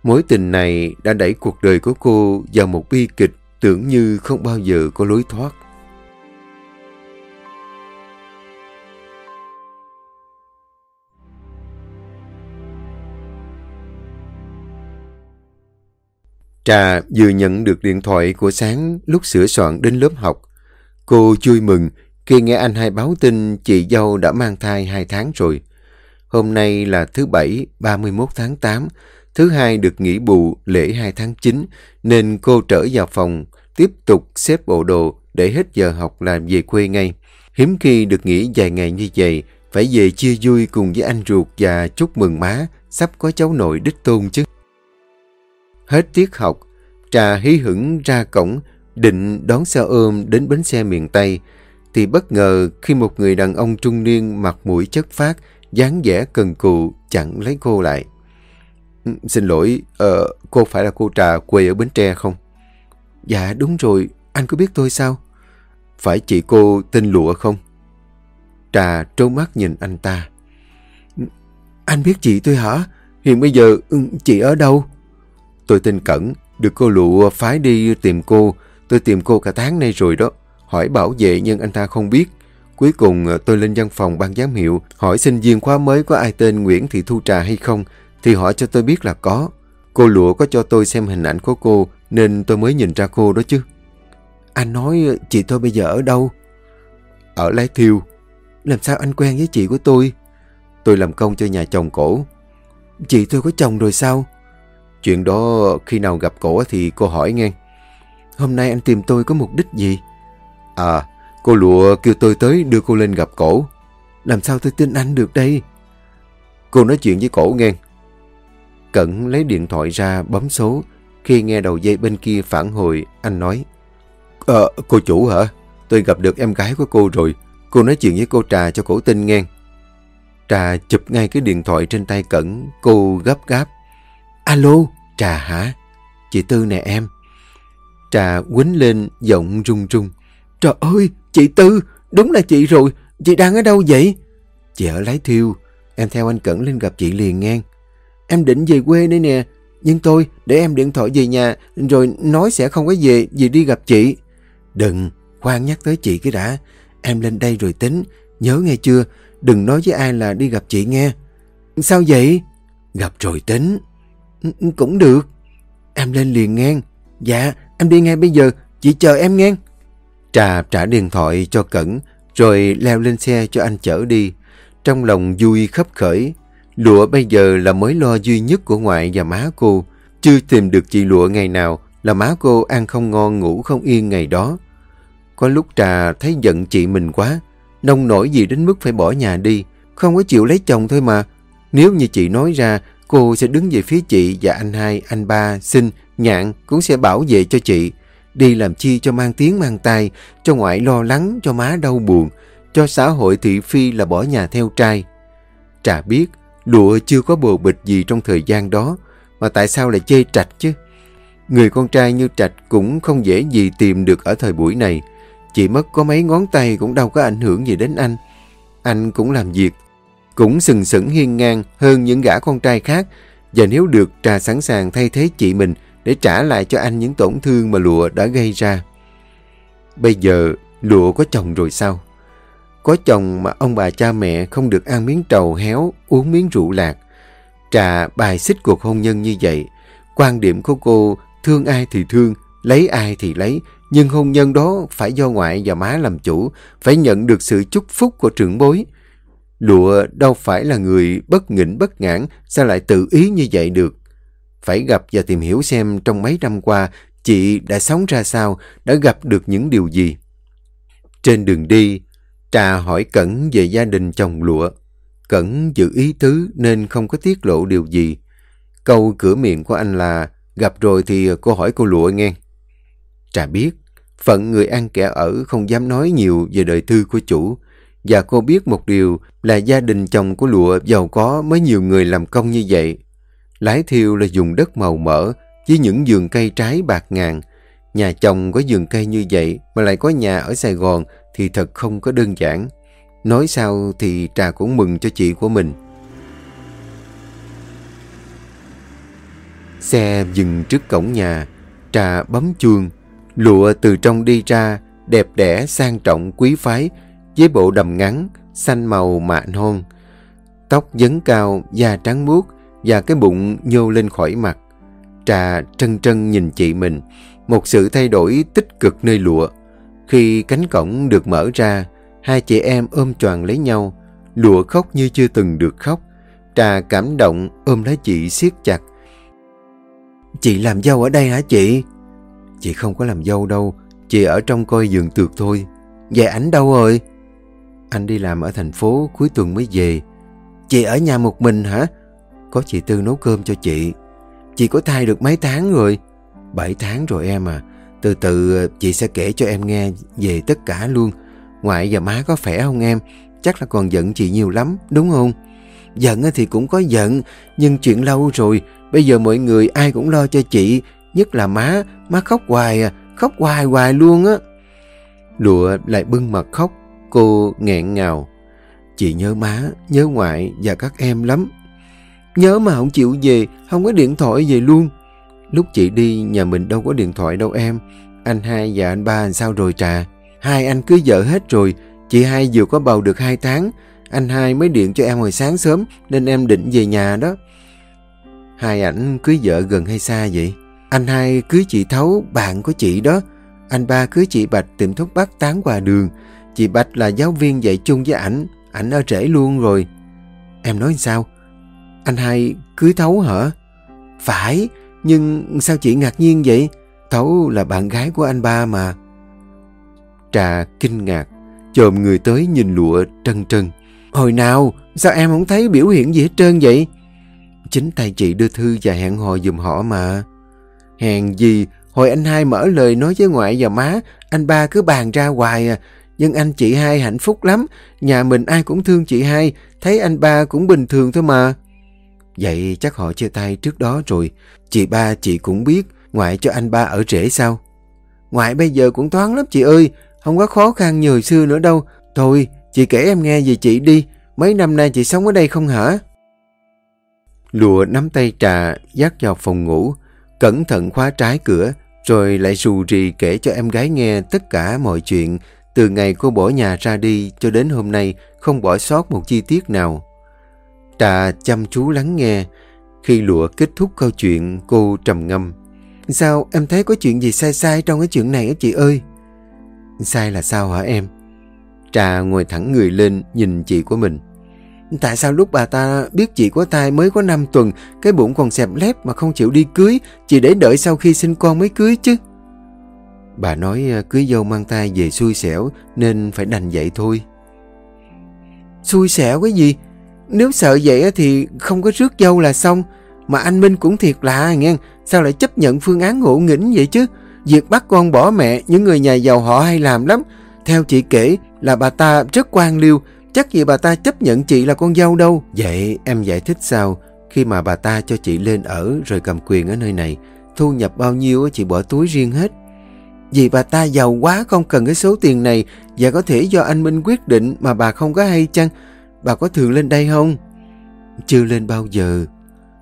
S1: Mối tình này đã đẩy cuộc đời của cô vào một bi kịch tưởng như không bao giờ có lối thoát. Trà vừa nhận được điện thoại của Sáng lúc sửa soạn đến lớp học. Cô vui mừng khi nghe anh hai báo tin chị dâu đã mang thai 2 tháng rồi. Hôm nay là thứ Bảy 31 tháng 8, thứ hai được nghỉ bù lễ 2 tháng 9, nên cô trở vào phòng, tiếp tục xếp bộ đồ để hết giờ học làm về quê ngay. Hiếm khi được nghỉ vài ngày như vậy, phải về chia vui cùng với anh ruột và chúc mừng má, sắp có cháu nội đích tôn chứ. Hết tiết học, Trà hí hửng ra cổng, định đón xe ôm đến bến xe miền Tây, thì bất ngờ khi một người đàn ông trung niên mặt mũi chất phát, dáng vẻ cần cù chặn lấy cô lại. Ừ, xin lỗi, uh, cô phải là cô Trà quê ở Bến Tre không? Dạ đúng rồi, anh có biết tôi sao? Phải chị cô tên Lụa không? Trà trâu mắt nhìn anh ta. Ừ, anh biết chị tôi hả? Hiện bây giờ ừ, chị ở đâu? Tôi tin Cẩn, được cô Lụa phái đi tìm cô. Tôi tìm cô cả tháng nay rồi đó. Hỏi bảo vệ nhưng anh ta không biết. Cuối cùng ờ, tôi lên văn phòng ban giám hiệu hỏi sinh viên khóa mới có ai tên Nguyễn Thị Thu Trà hay không thì hỏi cho tôi biết là có. Cô Lụa có cho tôi xem hình ảnh của cô nên tôi mới nhìn ra cô đó chứ. Anh nói ờ, chị tôi bây giờ ở đâu? Ở Lái Thiêu. Làm sao anh quen với chị của tôi? tôi làm công cho nhà chồng cổ.
S2: Chị tôi có chồng rồi sao?
S1: Chuyện đó khi nào gặp cổ thì cô hỏi nghe.
S2: Hôm nay anh tìm tôi có mục đích gì?
S1: À, cô lụa kêu tôi tới đưa cô lên gặp cổ.
S2: Làm sao tôi tin anh được đây?
S1: Cô nói chuyện với cổ nghe. Cẩn lấy điện thoại ra bấm số. Khi nghe đầu dây bên kia phản hồi, anh nói. Ờ, cô chủ hả? Tôi gặp được em gái của cô rồi. Cô nói chuyện với cô Trà cho cổ tin nghe. Trà chụp ngay cái điện thoại trên tay Cẩn. Cô gấp gáp.
S2: Alo, Trà hả? Chị Tư nè em.
S1: Trà quýnh lên giọng rung rung
S2: Trời ơi, chị Tư, đúng là chị rồi. Chị đang ở đâu vậy?
S1: Chị ở Lái Thiêu. Em theo anh Cẩn lên gặp chị liền ngang.
S2: Em định về quê đây nè. Nhưng tôi để em điện thoại về nhà rồi nói sẽ không có về vì đi gặp chị.
S1: Đừng, khoan nhắc tới chị cái đã. Em lên đây rồi tính. Nhớ nghe chưa? Đừng nói với ai là đi gặp chị nghe.
S2: Sao vậy?
S1: Gặp rồi tính.
S2: Ừ, ừ, cũng được. Em lên liền ngang. Dạ, em đi ngay bây giờ. Chị chờ em ngang.
S1: Trà trả điện thoại cho Cẩn rồi leo lên xe cho anh chở đi. Trong lòng vui khấp khởi. Lụa bây giờ là mối lo duy nhất của ngoại và má cô. Chưa tìm được chị Lụa ngày nào là má cô ăn không ngon ngủ không yên ngày đó. Có lúc Trà thấy giận chị mình quá. Nông nổi gì đến mức phải bỏ nhà đi. Không có chịu lấy chồng thôi mà. Nếu như chị nói ra, cô sẽ đứng về phía chị và anh hai, anh ba, xin, nhạn cũng sẽ bảo vệ cho chị. Đi làm chi cho mang tiếng mang tay, cho ngoại lo lắng, cho má đau buồn, cho xã hội thị phi là bỏ nhà theo trai. Trà biết, lụa chưa có bồ bịch gì trong thời gian đó, mà tại sao lại chê trạch chứ? Người con trai như trạch cũng không dễ gì tìm được ở thời buổi này. Chỉ mất có mấy ngón tay cũng đâu có ảnh hưởng gì đến anh. Anh cũng làm việc, cũng sừng sững hiên ngang hơn những gã con trai khác. Và nếu được, Trà sẵn sàng thay thế chị mình để trả lại cho anh những tổn thương mà Lụa đã gây ra. Bây giờ, Lụa có chồng rồi sao? Có chồng mà ông bà cha mẹ không được ăn miếng trầu héo, uống miếng rượu lạc. Trà bài xích cuộc hôn nhân như vậy. Quan điểm của cô, thương ai thì thương, lấy ai thì lấy, nhưng hôn nhân đó phải do ngoại và má làm chủ, phải nhận được sự chúc phúc của trưởng bối. Lụa đâu phải là người bất nghỉnh bất ngãn, sao lại tự ý như vậy được? Phải gặp và tìm hiểu xem trong mấy năm qua chị đã sống ra sao, đã gặp được những điều gì. Trên đường đi, Trà hỏi Cẩn về gia đình chồng lụa. Cẩn giữ ý tứ nên không có tiết lộ điều gì. Câu cửa miệng của anh là gặp rồi thì cô hỏi cô lụa nghe. Trà biết, phận người ăn kẻ ở không dám nói nhiều về đời tư của chủ. Và cô biết một điều là gia đình chồng của lụa giàu có mới nhiều người làm công như vậy. Lái thiêu là dùng đất màu mỡ với những vườn cây trái bạc ngàn. Nhà chồng có vườn cây như vậy mà lại có nhà ở Sài Gòn thì thật không có đơn giản. Nói sao thì Trà cũng mừng cho chị của mình. Xe dừng trước cổng nhà, Trà bấm chuông, lụa từ trong đi ra, đẹp đẽ, sang trọng, quý phái, với bộ đầm ngắn, xanh màu mạ hôn. Tóc dấn cao, da trắng muốt và cái bụng nhô lên khỏi mặt. Trà trân trân nhìn chị mình, một sự thay đổi tích cực nơi lụa. Khi cánh cổng được mở ra, hai chị em ôm choàng lấy nhau, lụa khóc như chưa từng được khóc. Trà cảm động ôm lấy chị siết chặt.
S2: Chị làm dâu ở đây hả chị?
S1: Chị không có làm dâu đâu, chị ở trong coi giường tược thôi.
S2: Vậy ảnh đâu rồi?
S1: Anh đi làm ở thành phố cuối tuần mới về.
S2: Chị ở nhà một mình hả?
S1: Có chị Tư nấu cơm cho chị.
S2: Chị có thai được mấy tháng rồi?
S1: Bảy tháng rồi em à. Từ từ chị sẽ kể cho em nghe về tất cả luôn. Ngoại và má có khỏe không em? Chắc là còn giận chị nhiều lắm, đúng không?
S2: Giận thì cũng có giận, nhưng chuyện lâu rồi. Bây giờ mọi người ai cũng lo cho chị, nhất là má. Má khóc hoài à, khóc hoài hoài luôn á.
S1: Lụa lại bưng mặt khóc, cô nghẹn ngào. Chị nhớ má, nhớ ngoại và các em lắm.
S2: Nhớ mà không chịu về, không có điện thoại về luôn.
S1: Lúc chị đi, nhà mình đâu có điện thoại đâu em. Anh hai và anh ba sao rồi trà?
S2: Hai anh cưới vợ hết rồi. Chị hai vừa có bầu được hai tháng. Anh hai mới điện cho em hồi sáng sớm nên em định về nhà đó.
S1: Hai ảnh cưới vợ gần hay xa vậy?
S2: Anh hai cưới chị Thấu, bạn của chị đó. Anh ba cưới chị Bạch tìm thuốc bắc tán qua đường. Chị Bạch là giáo viên dạy chung với ảnh. Ảnh ở trễ luôn rồi. Em nói sao? Anh hai cưới Thấu hả? Phải, nhưng sao chị ngạc nhiên vậy? Thấu là bạn gái của anh ba mà.
S1: Trà kinh ngạc, chồm người tới nhìn lụa trân trân.
S2: Hồi nào, sao em không thấy biểu hiện gì hết trơn vậy? Chính tay chị đưa thư và hẹn hò dùm họ mà. Hèn gì, hồi anh hai mở lời nói với ngoại và má, anh ba cứ bàn ra hoài à. Nhưng anh chị hai hạnh phúc lắm, nhà mình ai cũng thương chị hai, thấy anh ba cũng bình thường thôi mà. Vậy chắc họ chia tay trước đó rồi, chị ba chị cũng biết, ngoại cho anh ba ở rễ sao? Ngoại bây giờ cũng thoáng lắm chị ơi, không có khó khăn như hồi xưa nữa đâu. Thôi, chị kể em nghe về chị đi, mấy năm nay chị sống ở đây không hả?
S1: Lụa nắm tay trà, dắt vào phòng ngủ, cẩn thận khóa trái cửa, rồi lại rù rì kể cho em gái nghe tất cả mọi chuyện, từ ngày cô bỏ nhà ra đi cho đến hôm nay không bỏ sót một chi tiết nào. Trà chăm chú lắng nghe, khi lụa kết thúc câu chuyện cô trầm ngâm.
S2: Sao em thấy có chuyện gì sai sai trong cái chuyện này á chị ơi?
S1: Sai là sao hả em? Trà ngồi thẳng người lên nhìn chị của mình.
S2: Tại sao lúc bà ta biết chị có thai mới có 5 tuần, cái bụng còn xẹp lép mà không chịu đi cưới, chị để đợi sau khi sinh con mới cưới chứ?
S1: Bà nói ờ, cưới dâu mang thai về xui xẻo nên phải đành vậy thôi.
S2: Xui xẻo cái gì? Nếu sợ vậy thì không có rước dâu là xong. Mà anh Minh cũng thiệt lạ nghe, sao lại chấp nhận phương án ngộ nghĩnh vậy chứ? Việc bắt con bỏ mẹ, những người nhà giàu họ hay làm lắm. Theo chị kể là bà ta rất quan liêu, chắc gì bà ta chấp nhận chị là con dâu đâu.
S1: Vậy em giải thích sao? Khi mà bà ta cho chị lên ở rồi cầm quyền ở nơi này, thu nhập bao nhiêu chị bỏ túi riêng hết.
S2: Vì bà ta giàu quá không cần cái số tiền này và có thể do anh Minh quyết định mà bà không có hay chăng? Bà có thường lên đây không?
S1: Chưa lên bao giờ.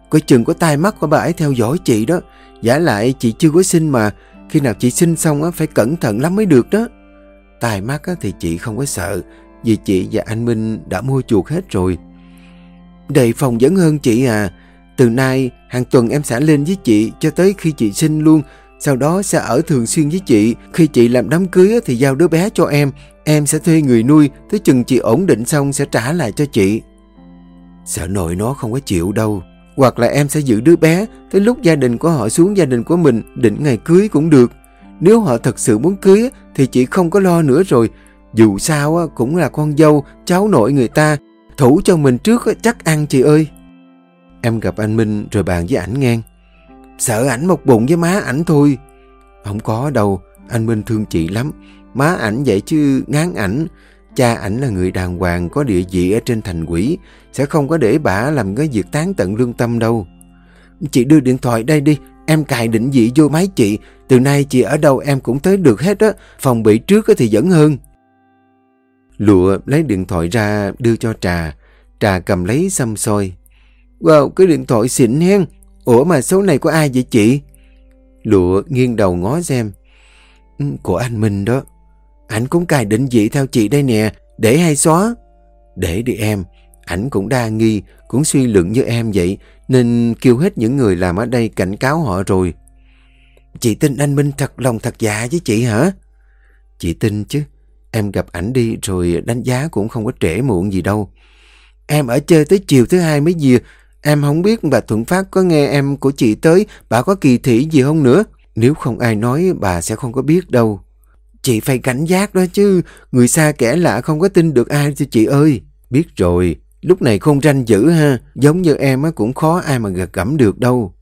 S2: Có chừng có tai mắt của bà ấy theo dõi chị đó. Giả lại chị chưa có sinh mà. Khi nào chị sinh xong á, phải cẩn thận lắm mới được đó.
S1: Tai mắt á thì chị không có sợ. Vì chị và anh Minh đã mua chuột hết rồi.
S2: Đầy phòng vẫn hơn chị à. Từ nay hàng tuần em sẽ lên với chị cho tới khi chị sinh luôn. Sau đó sẽ ở thường xuyên với chị. Khi chị làm đám cưới thì giao đứa bé cho em. Em sẽ thuê người nuôi. Tới chừng chị ổn định xong sẽ trả lại cho chị.
S1: Sợ nội nó không có chịu đâu.
S2: Hoặc là em sẽ giữ đứa bé. Tới lúc gia đình của họ xuống gia đình của mình định ngày cưới cũng được. Nếu họ thật sự muốn cưới thì chị không có lo nữa rồi. Dù sao cũng là con dâu, cháu nội người ta. Thủ cho mình trước chắc ăn chị ơi.
S1: Em gặp anh Minh rồi bàn với ảnh ngang.
S2: Sợ ảnh một bụng với má ảnh thôi.
S1: Không có đâu, anh Minh thương chị lắm.
S2: Má ảnh vậy chứ ngán ảnh. Cha ảnh là người đàng hoàng có địa vị ở trên thành quỷ. Sẽ không có để bà làm cái việc tán tận lương tâm đâu. Chị đưa điện thoại đây đi. Em cài định vị vô máy chị. Từ nay chị ở đâu em cũng tới được hết á. Phòng bị trước thì vẫn hơn.
S1: Lụa lấy điện thoại ra đưa cho Trà. Trà cầm lấy xăm soi.
S2: Wow, cái điện thoại xịn hen. Ủa mà số này của ai vậy chị?
S1: Lụa nghiêng đầu ngó xem.
S2: Ừ, của anh Minh đó. Anh cũng cài định vị theo chị đây nè. Để hay xóa?
S1: Để đi em. Ảnh cũng đa nghi, cũng suy luận như em vậy. Nên kêu hết những người làm ở đây cảnh cáo họ rồi.
S2: Chị tin anh Minh thật lòng thật dạ với chị hả?
S1: Chị tin chứ. Em gặp ảnh đi rồi đánh giá cũng không có trễ muộn gì đâu.
S2: Em ở chơi tới chiều thứ hai mới về. Em không biết bà Thuận Phát có nghe em của chị tới, bà có kỳ thị gì không nữa. Nếu không ai nói, bà sẽ không có biết đâu. Chị phải cảnh giác đó chứ, người xa kẻ lạ không có tin được ai cho chị ơi.
S1: Biết rồi, lúc này không tranh dữ ha, giống như em cũng khó ai mà gật gẫm được đâu.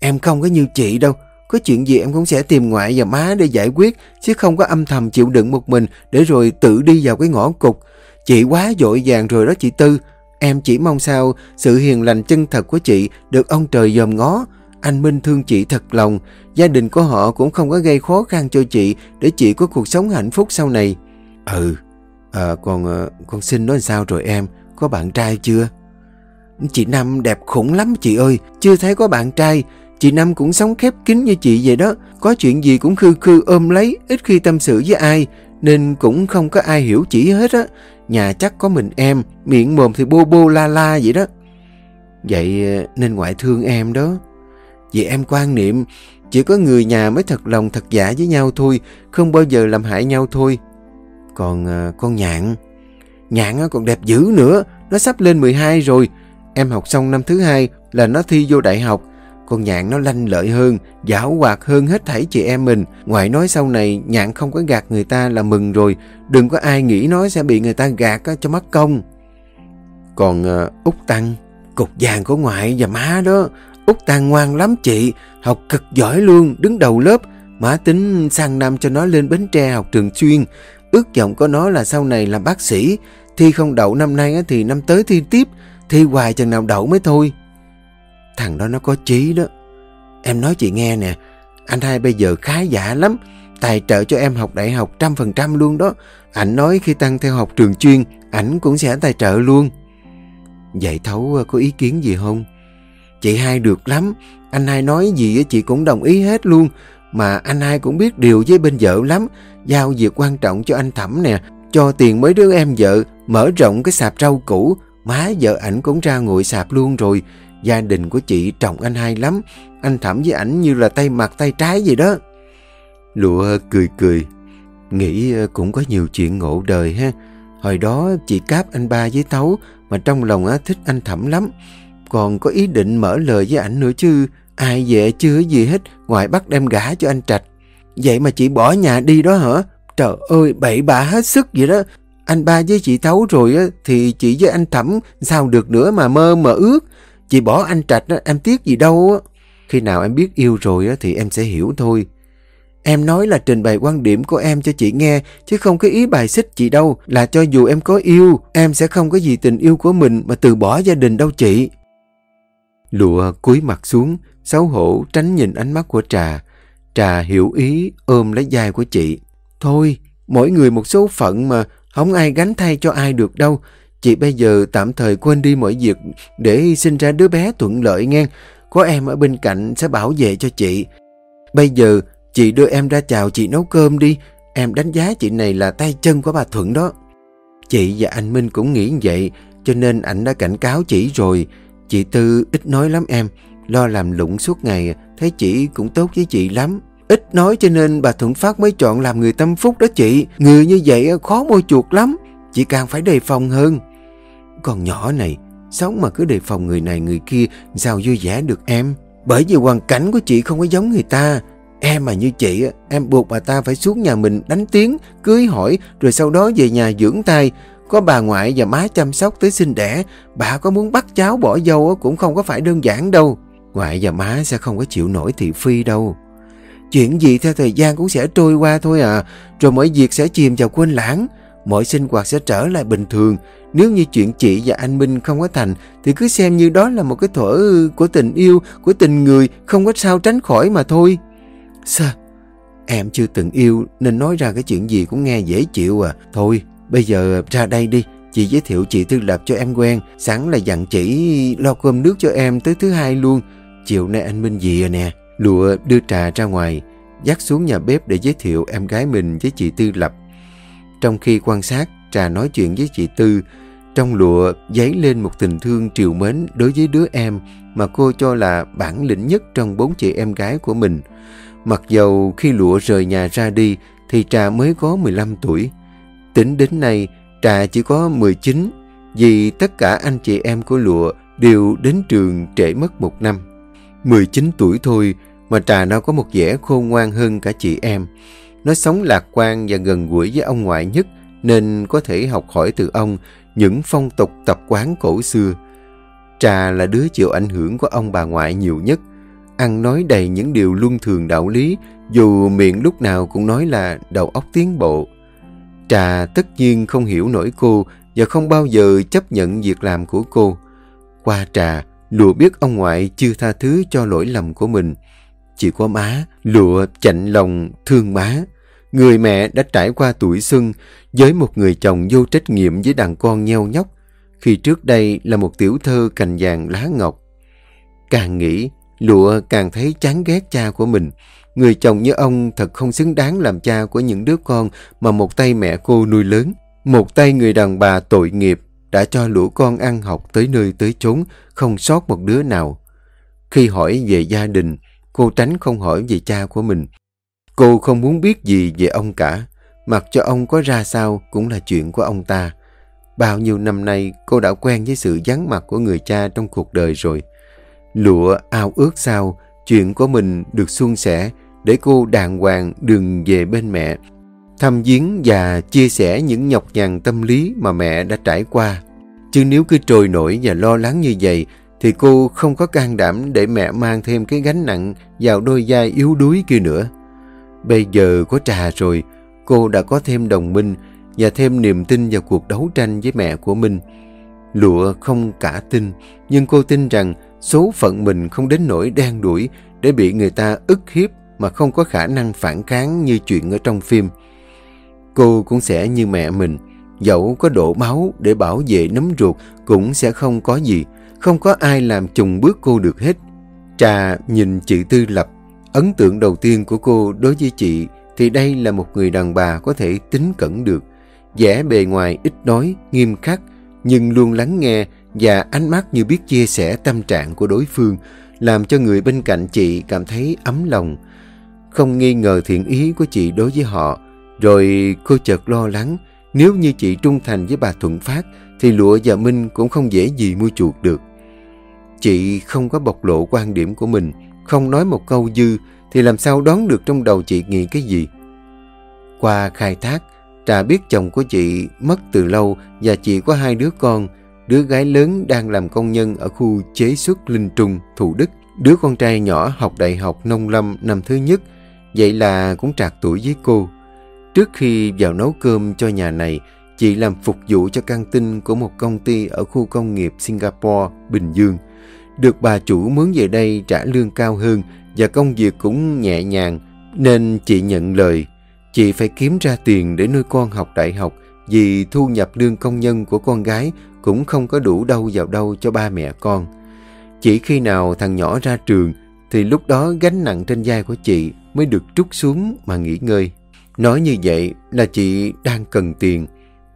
S2: Em không có như chị đâu, có chuyện gì em cũng sẽ tìm ngoại và má để giải quyết, chứ không có âm thầm chịu đựng một mình để rồi tự đi vào cái ngõ cục. Chị quá dội vàng rồi đó chị Tư, Em chỉ mong sao sự hiền lành chân thật của chị được ông trời dòm ngó. Anh Minh thương chị thật lòng, gia đình của họ cũng không có gây khó khăn cho chị để chị có cuộc sống hạnh phúc sau này.
S1: Ừ, à, con, ờ, con xin nói sao rồi em, có bạn trai chưa?
S2: Chị Năm đẹp khủng lắm chị ơi, chưa thấy có bạn trai. Chị Năm cũng sống khép kín như chị vậy đó, có chuyện gì cũng khư khư ôm lấy, ít khi tâm sự với ai, nên cũng không có ai hiểu chị hết á. Nhà chắc có mình em, miệng mồm thì bô bô la la vậy đó.
S1: Vậy ờ, nên ngoại thương em đó.
S2: Vì em quan niệm, chỉ có người nhà mới thật lòng thật giả với nhau thôi, không bao giờ làm hại nhau thôi.
S1: Còn ờ, con nhạn?
S2: Nhạn còn đẹp dữ nữa, nó sắp lên 12 rồi. em học xong năm thứ hai là nó thi vô đại học. Con nhạn nó lanh lợi hơn, giảo hoạt hơn hết thảy chị em mình. Ngoại nói sau này nhạn không có gạt người ta là mừng rồi. Đừng có ai nghĩ nó sẽ bị người ta gạt cho mất công. Còn ờ, uh, Út Tăng, cục vàng của ngoại và má đó. Út Tăng ngoan lắm chị, học cực giỏi luôn, đứng đầu lớp. Má tính sang năm cho nó lên Bến Tre học trường chuyên. Ước vọng của nó là sau này làm bác sĩ. Thi không đậu năm nay thì năm tới thi tiếp. Thi hoài chừng nào đậu mới thôi. Thằng đó nó có trí đó. Em nói chị nghe nè, anh hai bây giờ khá giả lắm. Tài trợ cho em học đại học trăm phần trăm luôn đó. Ảnh nói khi tăng theo học trường chuyên, ảnh cũng sẽ tài trợ luôn. Vậy Thấu à, có ý kiến gì không? Chị hai được lắm. Anh hai nói gì chị cũng đồng ý hết luôn. Mà anh hai cũng biết điều với bên vợ lắm. Giao việc quan trọng cho anh Thẩm nè. Cho tiền mấy đứa em vợ. Mở rộng cái sạp rau cũ. Má vợ ảnh cũng ra ngồi sạp luôn rồi. Gia đình của chị trọng anh hai lắm. Anh Thẩm với ảnh như là tay mặt tay trái gì đó. Lụa cười cười. Nghĩ ờ, cũng có nhiều chuyện ngộ đời ha. Hồi đó chị cáp anh ba với Tấu mà trong lòng thích anh Thẩm lắm. Còn có ý định mở lời với ảnh nữa chứ. Ai về chưa gì hết ngoài bắt đem gả cho anh Trạch. Vậy mà chị bỏ nhà đi đó hả? Trời ơi, bậy bạ hết sức vậy đó. Anh ba với chị Thấu rồi á, thì chị với anh Thẩm sao được nữa mà mơ mà ước. Chị bỏ anh Trạch đó em tiếc gì đâu á. Khi nào em biết yêu rồi á, thì em sẽ hiểu thôi. Em nói là trình bày quan điểm của em cho chị nghe, chứ không có ý bài xích chị đâu, là cho dù em có yêu, em sẽ không có gì tình yêu của mình mà từ bỏ gia đình đâu chị. Lụa cúi mặt xuống, xấu hổ tránh nhìn ánh mắt của Trà. Trà hiểu ý ôm lấy vai của chị. Thôi, mỗi người một số phận mà, không ai gánh thay cho ai được đâu. Chị bây giờ tạm thời quên đi mọi việc để sinh ra đứa bé thuận lợi nghe. Có em ở bên cạnh sẽ bảo vệ cho chị. Bây giờ chị đưa em ra chào chị nấu cơm đi. Em đánh giá chị này là tay chân của bà Thuận đó. Chị và anh Minh cũng nghĩ vậy, cho nên ảnh đã cảnh cáo chị rồi. Chị Tư ít nói lắm em. Lo làm lụng suốt ngày, thấy chị cũng tốt với chị lắm. Ít nói cho nên bà Thuận Phát mới chọn làm người tâm phúc đó chị. Người như vậy khó môi chuột lắm. Chị càng phải đề phòng hơn. Con nhỏ này, sống mà cứ đề phòng người này người kia, sao vui vẻ được em? Bởi vì hoàn cảnh của chị không có giống người ta. Em mà như chị, em buộc bà ta phải xuống nhà mình đánh tiếng, cưới hỏi, rồi sau đó về nhà dưỡng tay. Có bà ngoại và má chăm sóc tới sinh đẻ, bà có muốn bắt cháu bỏ dâu cũng không có phải đơn giản đâu. Ngoại và má sẽ không có chịu nổi thị phi đâu. Chuyện gì theo thời gian cũng sẽ trôi qua thôi à, rồi mọi việc sẽ chìm vào quên lãng. Mọi sinh hoạt sẽ trở lại bình thường. Nếu như chuyện chị và anh Minh không có thành, thì cứ xem như đó là một cái thuở của tình yêu, của tình người, không có sao tránh khỏi mà thôi. Sao? Em chưa từng yêu nên nói ra cái chuyện gì cũng nghe dễ chịu à. Thôi, bây giờ ra đây đi. Chị giới thiệu chị Thư Lập cho em quen. Sẵn là dặn chỉ lo cơm nước cho em tới thứ hai luôn. Chiều nay anh Minh gì à nè. Lụa đưa trà ra ngoài, dắt xuống nhà bếp để giới thiệu em gái mình với chị Tư Lập. Trong khi quan sát, Trà nói chuyện với chị Tư, trong lụa giấy lên một tình thương triều mến đối với đứa em mà cô cho là bản lĩnh nhất trong bốn chị em gái của mình. Mặc dầu khi lụa rời nhà ra đi thì Trà mới có 15 tuổi. Tính đến nay, Trà chỉ có 19 vì tất cả anh chị em của lụa đều đến trường trễ mất một năm. 19 tuổi thôi mà Trà nó có một vẻ khôn ngoan hơn cả chị em. Nó sống lạc quan và gần gũi với ông ngoại nhất nên có thể học hỏi từ ông những phong tục tập quán cổ xưa. Trà là đứa chịu ảnh hưởng của ông bà ngoại nhiều nhất. Ăn nói đầy những điều luân thường đạo lý dù miệng lúc nào cũng nói là đầu óc tiến bộ. Trà tất nhiên không hiểu nổi cô và không bao giờ chấp nhận việc làm của cô. Qua trà, lụa biết ông ngoại chưa tha thứ cho lỗi lầm của mình. Chỉ có má, lụa chạnh lòng thương má. Người mẹ đã trải qua tuổi xuân với một người chồng vô trách nhiệm với đàn con nheo nhóc, khi trước đây là một tiểu thơ cành vàng lá ngọc. Càng nghĩ, lụa càng thấy chán ghét cha của mình. Người chồng như ông thật không xứng đáng làm cha của những đứa con mà một tay mẹ cô nuôi lớn. Một tay người đàn bà tội nghiệp đã cho lũ con ăn học tới nơi tới chốn, không sót một đứa nào. Khi hỏi về gia đình, cô tránh không hỏi về cha của mình. Cô không muốn biết gì về ông cả, mặc cho ông có ra sao cũng là chuyện của ông ta. bao nhiêu năm nay cô đã quen với sự vắng mặt của người cha trong cuộc đời rồi. Lụa ao ước sao chuyện của mình được suôn sẻ để cô đàng hoàng đừng về bên mẹ, thăm viếng và chia sẻ những nhọc nhằn tâm lý mà mẹ đã trải qua. Chứ nếu cứ trôi nổi và lo lắng như vậy thì cô không có can đảm để mẹ mang thêm cái gánh nặng vào đôi vai yếu đuối kia nữa. Bây giờ có trà rồi, cô đã có thêm đồng minh và thêm niềm tin vào cuộc đấu tranh với mẹ của mình. Lụa không cả tin, nhưng cô tin rằng số phận mình không đến nỗi đen đuổi để bị người ta ức hiếp mà không có khả năng phản kháng như chuyện ở trong phim. Cô cũng sẽ như mẹ mình, dẫu có đổ máu để bảo vệ nấm ruột cũng sẽ không có gì, không có ai làm trùng bước cô được hết. Trà nhìn chị Tư Lập, ấn tượng đầu tiên của cô đối với chị thì đây là một người đàn bà có thể tính cẩn được. vẻ bề ngoài ít nói, nghiêm khắc, nhưng luôn lắng nghe và ánh mắt như biết chia sẻ tâm trạng của đối phương, làm cho người bên cạnh chị cảm thấy ấm lòng. Không nghi ngờ thiện ý của chị đối với họ, rồi cô chợt lo lắng, nếu như chị trung thành với bà Thuận Phát, thì Lụa và Minh cũng không dễ gì mua chuộc được. Chị không có bộc lộ quan điểm của mình, không nói một câu dư, thì làm sao đoán được trong đầu chị nghĩ cái gì? Qua khai thác, Trà biết chồng của chị mất từ lâu và chị có hai đứa con, đứa gái lớn đang làm công nhân ở khu chế xuất Linh Trung, Thủ Đức. Đứa con trai nhỏ học đại học nông lâm năm thứ nhất, vậy là cũng trạc tuổi với cô. Trước khi vào nấu cơm cho nhà này, chị làm phục vụ cho căng tin của một công ty ở khu công nghiệp Singapore, Bình Dương. Được bà chủ mướn về đây trả lương cao hơn và công việc cũng nhẹ nhàng, nên chị nhận lời. Chị phải kiếm ra tiền để nuôi con học đại học vì thu nhập lương công nhân của con gái cũng không có đủ đâu vào đâu cho ba mẹ con. Chỉ khi nào thằng nhỏ ra trường thì lúc đó gánh nặng trên vai của chị mới được trút xuống mà nghỉ ngơi. Nói như vậy là chị đang cần tiền,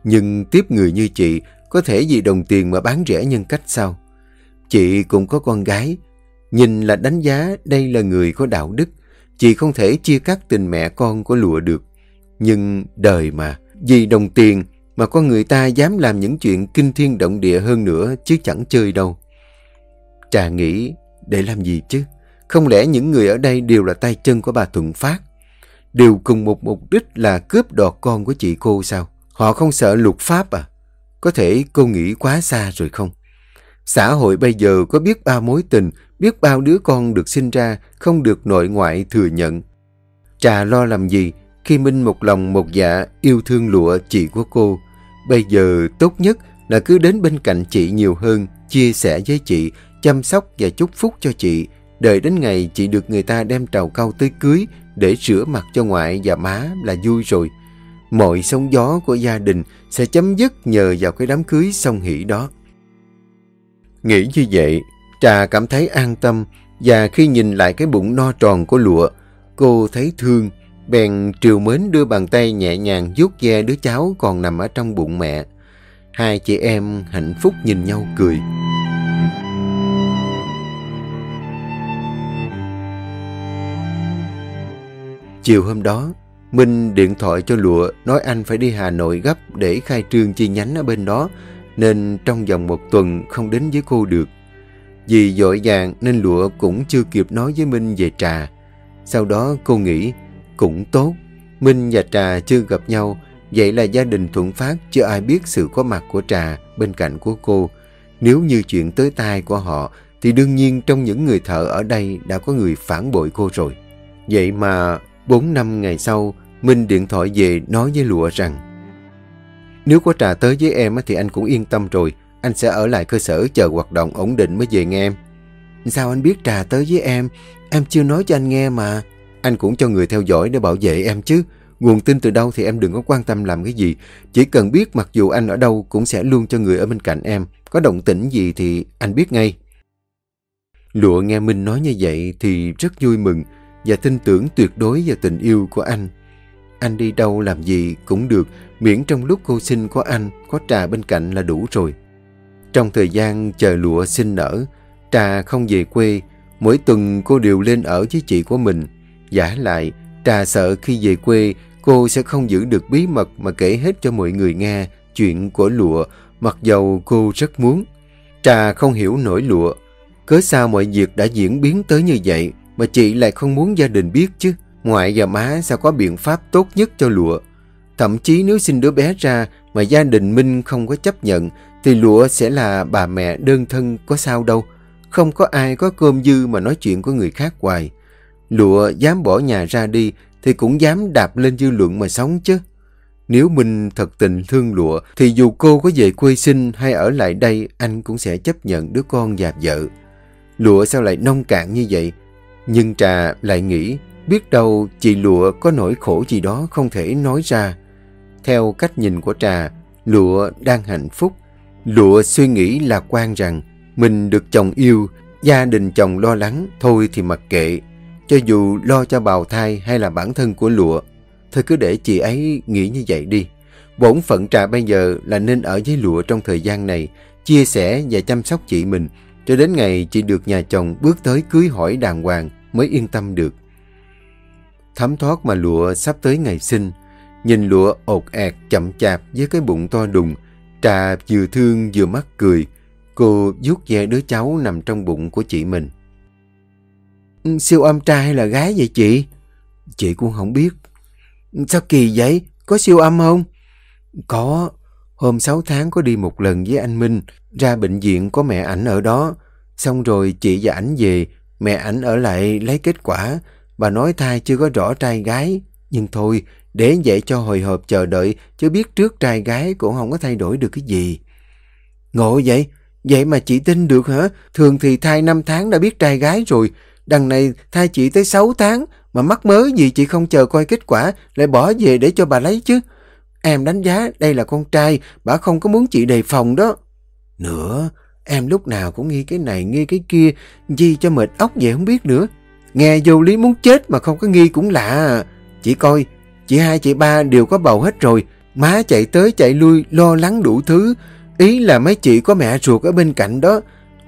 S2: nhưng tiếp người như chị có thể vì đồng tiền mà bán rẻ nhân cách sao? Chị cũng có con gái, nhìn là đánh giá đây là người có đạo đức, chị không thể chia cắt tình mẹ con của lụa được. Nhưng đời mà, vì đồng tiền mà con người ta dám làm những chuyện kinh thiên động địa hơn nữa chứ chẳng chơi đâu. Trà nghĩ để làm gì chứ? Không lẽ những người ở đây đều là tay chân của bà Thuận Phát? Đều cùng một mục đích là cướp đoạt con của chị cô sao? Họ không sợ luật pháp à? Có thể cô nghĩ quá xa rồi không? Xã hội bây giờ có biết bao mối tình, biết bao đứa con được sinh ra không được nội ngoại thừa nhận. Trà lo làm gì khi Minh một lòng một dạ yêu thương lụa chị của cô. Bây giờ tốt nhất là cứ đến bên cạnh chị nhiều hơn, chia sẻ với chị, chăm sóc và chúc phúc cho chị. Đợi đến ngày chị được người ta đem trầu cau tới cưới để rửa mặt cho ngoại và má là vui rồi. Mọi sóng gió của gia đình sẽ chấm dứt nhờ vào cái đám cưới song hỷ đó. Nghĩ như vậy, Trà cảm thấy an tâm và khi nhìn lại cái bụng no tròn của lụa, cô thấy thương, bèn triều mến đưa bàn tay nhẹ nhàng vuốt ve đứa cháu còn nằm ở trong bụng mẹ. Hai chị em hạnh phúc nhìn nhau cười. Chiều hôm đó, Minh điện thoại cho Lụa nói anh phải đi Hà Nội gấp để khai trương chi nhánh ở bên đó, nên trong vòng một tuần không đến với cô được. Vì dội vàng nên Lụa cũng chưa kịp nói với Minh về trà. Sau đó cô nghĩ cũng tốt, Minh và Trà chưa gặp nhau, vậy là gia đình thuận phát chưa ai biết sự có mặt của Trà bên cạnh của cô. Nếu như chuyện tới tai của họ, thì đương nhiên trong những người thợ ở đây đã có người phản bội cô rồi. Vậy mà 4 năm ngày sau, Minh điện thoại về nói với Lụa rằng nếu có Trà tới với em thì anh cũng yên tâm rồi, anh sẽ ở lại cơ sở chờ hoạt động ổn định mới về nghe em. Sao anh biết Trà tới với em? Em chưa nói cho anh nghe mà. Anh cũng cho người theo dõi để bảo vệ em chứ. Nguồn tin từ đâu thì em đừng có quan tâm làm cái gì. Chỉ cần biết mặc dù anh ở đâu cũng sẽ luôn cho người ở bên cạnh em. Có động tĩnh gì thì anh biết ngay. Lụa nghe Minh nói như vậy thì rất vui mừng và tin tưởng tuyệt đối vào tình yêu của anh. Anh đi đâu làm gì cũng được, miễn trong lúc cô sinh có anh, có trà bên cạnh là đủ rồi. Trong thời gian chờ lụa sinh nở, trà không về quê, mỗi tuần cô đều lên ở với chị của mình. Giả lại, trà sợ khi về quê, cô sẽ không giữ được bí mật mà kể hết cho mọi người nghe,
S1: chuyện của lụa, mặc dầu cô rất muốn. Trà không hiểu nổi lụa. Cớ sao mọi việc đã diễn biến tới như vậy mà chị lại không muốn gia đình biết chứ? Ngoại và má sao có biện pháp tốt nhất cho lụa? Thậm chí nếu sinh đứa bé ra mà gia đình Minh không có chấp nhận, thì lụa sẽ là bà mẹ đơn thân có sao đâu. Không có ai có cơm dư mà nói chuyện của người khác hoài. Lụa dám bỏ nhà ra đi thì cũng dám đạp lên dư luận mà sống chứ. Nếu Minh thật tình thương lụa, thì dù cô có về quê sinh hay ở lại đây, anh cũng sẽ chấp nhận đứa con và vợ. Lụa sao lại nông cạn như vậy? Nhưng Trà lại nghĩ biết đâu chị Lụa có nỗi khổ gì đó không thể nói ra. Theo cách nhìn của Trà, Lụa đang hạnh phúc. Lụa suy nghĩ lạc quan rằng mình được chồng yêu, gia đình chồng lo lắng, thôi thì mặc kệ. Cho dù lo cho bào thai hay là bản thân của Lụa, thôi cứ để chị ấy nghĩ như vậy đi. Bổn phận Trà bây giờ là nên ở với Lụa trong thời gian này, chia sẻ và chăm sóc chị mình, cho đến ngày chị được nhà chồng bước tới cưới hỏi đàng hoàng mới yên tâm được. Thấm thoát mà Lụa sắp tới ngày sinh, nhìn Lụa ột ạt chậm chạp với cái bụng to đùng, Trà vừa thương vừa mắc cười, cô vuốt ve đứa cháu nằm trong bụng của chị mình.
S2: Ừ, siêu âm trai hay là gái vậy chị?
S1: Chị cũng không biết.
S2: Sao kỳ vậy? Có siêu âm không?
S1: Có. Hôm 6 tháng có đi một lần với anh Minh, ra bệnh viện có mẹ ảnh ở đó. Xong rồi chị và ảnh về, mẹ ảnh ở lại lấy kết quả. Bà nói thai chưa có rõ trai gái. Nhưng thôi, để vậy cho hồi hộp chờ đợi, chứ biết trước trai gái cũng không có thay đổi được cái gì.
S2: Ngộ vậy? Vậy mà chị tin được hả? Thường thì thai 5 tháng đã biết trai gái rồi. Đằng này thai chị tới 6 tháng, mà mắc mớ gì chị không chờ coi kết quả, lại bỏ về để cho bà lấy chứ. Em đánh giá đây là con trai, bà không có muốn chị đề phòng đó.
S1: Nữa, em lúc nào cũng nghi cái này, nghi cái kia, gì cho mệt óc vậy không biết nữa.
S2: Nghe vô lý muốn chết mà không có nghi cũng lạ. Chị coi, chị hai chị ba đều có bầu hết rồi, má chạy tới chạy lui lo lắng đủ thứ. Ý là mấy chị có mẹ ruột ở bên cạnh đó.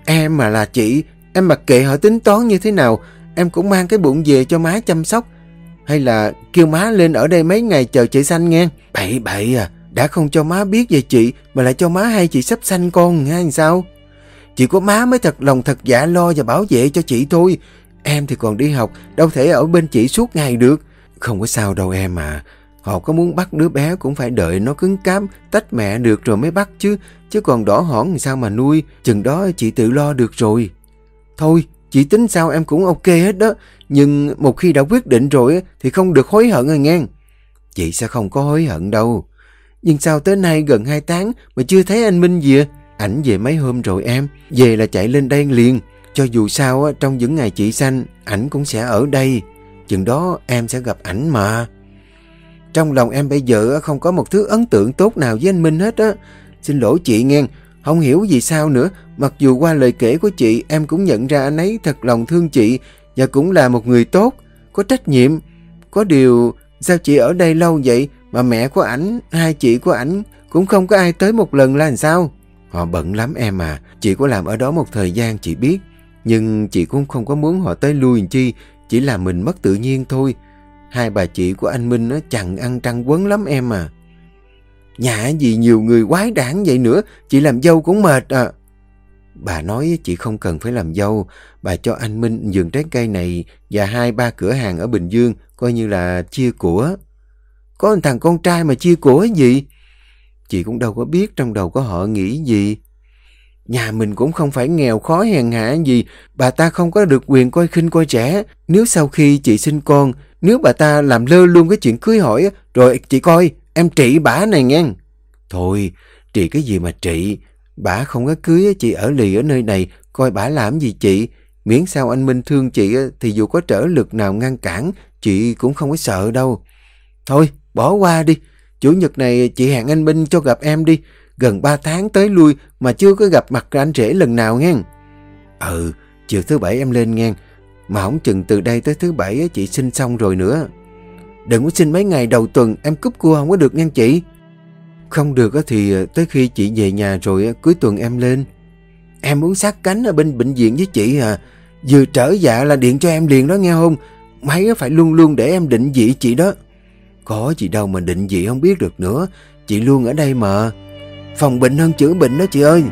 S2: Em mà là chị, em mặc kệ họ tính toán như thế nào, em cũng mang cái bụng về cho má chăm sóc. Hay là kêu má lên ở đây mấy ngày chờ chị sanh nghe. Bậy bậy à, đã không cho má biết về chị mà lại cho má hay chị sắp sanh con hay sao? Chỉ có má mới thật lòng thật dạ lo và bảo vệ cho chị thôi. Em thì còn đi học, đâu thể ở bên chị suốt ngày được.
S1: Không có sao đâu em à. Họ có muốn bắt đứa bé cũng phải đợi nó cứng cám, tách mẹ được rồi mới bắt chứ. Chứ còn đỏ hỏn sao mà nuôi, chừng đó chị tự lo được rồi.
S2: Thôi, chị tính sao em cũng ok hết đó. Nhưng một khi đã quyết định rồi thì không được hối hận rồi nghe.
S1: Chị sẽ không có hối hận đâu.
S2: Nhưng sao tới nay gần 2 tháng mà chưa thấy anh Minh gì à?
S1: Ảnh về mấy hôm rồi em, về là chạy lên đây liền. Cho dù sao trong những ngày chị sanh, ảnh cũng sẽ ở đây. Chừng đó em sẽ gặp ảnh mà.
S2: Trong lòng em bây giờ không có một thứ ấn tượng tốt nào với anh Minh hết á. Xin lỗi chị nghe, không hiểu gì sao nữa. Mặc dù qua lời kể của chị em cũng nhận ra anh ấy thật lòng thương chị và cũng là một người tốt, có trách nhiệm. Có điều, sao chị ở đây lâu vậy mà mẹ của ảnh, hai chị của ảnh cũng không có ai tới một lần là làm sao?
S1: Họ bận lắm em à, chị có làm ở đó một thời gian chị biết. Nhưng chị cũng không có muốn họ tới lui chi, chỉ là mình mất tự nhiên thôi. Hai bà chị của anh Minh nó chẳng ăn trăng quấn lắm em à.
S2: Nhà gì nhiều người quái đản vậy nữa, chị làm dâu cũng mệt à.
S1: Bà nói chị không cần phải làm dâu, bà cho anh Minh dừng trái cây này và hai ba cửa hàng ở Bình Dương, coi như là chia của.
S2: Có thằng con trai mà chia của gì?
S1: Chị cũng đâu có biết trong đầu của họ nghĩ gì.
S2: Nhà mình cũng không phải nghèo khó hèn hạ gì, bà ta không có được quyền coi khinh coi trẻ. Nếu sau khi chị sinh con, nếu bà ta làm lơ luôn cái chuyện cưới hỏi, rồi chị coi, em trị bả này nghe.
S1: Thôi, trị cái gì mà trị, bả không có cưới chị ở lì ở nơi này, coi bả làm gì chị. Miễn sao anh Minh thương chị thì dù có trở lực nào ngăn cản, chị cũng không có sợ đâu.
S2: Thôi, bỏ qua đi. Chủ nhật này chị hẹn anh Minh cho gặp em đi. Gần 3 tháng tới lui mà chưa có gặp mặt anh rể lần nào nghe.
S1: Ừ, chiều thứ bảy em lên nghe. Mà không chừng từ đây tới thứ bảy chị sinh xong rồi nữa.
S2: Đừng có xin mấy ngày đầu tuần em cúp cua không có được nghe chị.
S1: Không được thì ờ, tới khi chị về nhà rồi cuối tuần em lên.
S2: Em muốn sát cánh ở bên bệnh viện với chị à. Vừa trở dạ là điện cho em liền đó nghe không? Máy phải luôn luôn để em định vị chị đó.
S1: Có gì đâu mà định vị không biết được nữa. Chị luôn ở đây mà
S2: phòng bệnh hơn chữa bệnh đó chị ơi.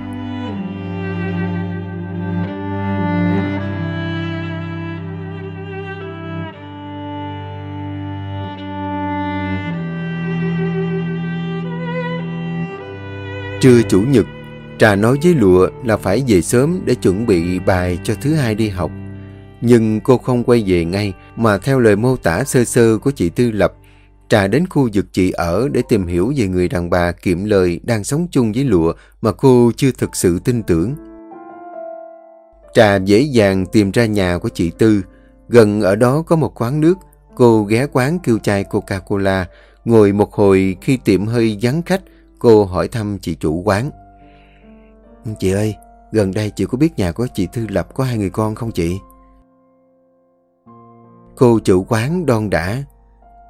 S1: Trưa chủ nhật, Trà nói với Lụa là phải về sớm để chuẩn bị bài cho thứ hai đi học. Nhưng cô không quay về ngay mà theo lời mô tả sơ sơ của chị Tư Lập, Trà đến khu vực chị ở để tìm hiểu về người đàn bà kiệm lời đang sống chung với Lụa mà cô chưa thực sự tin tưởng. Trà dễ dàng tìm ra nhà của chị Tư. Gần ở đó có một quán nước. Cô ghé quán kêu chai Coca-Cola. Ngồi một hồi khi tiệm hơi vắng khách, cô hỏi thăm chị chủ quán.
S2: Chị ơi, gần đây chị có biết nhà của chị Tư Lập có hai người con không chị?
S1: Cô chủ quán đon đã.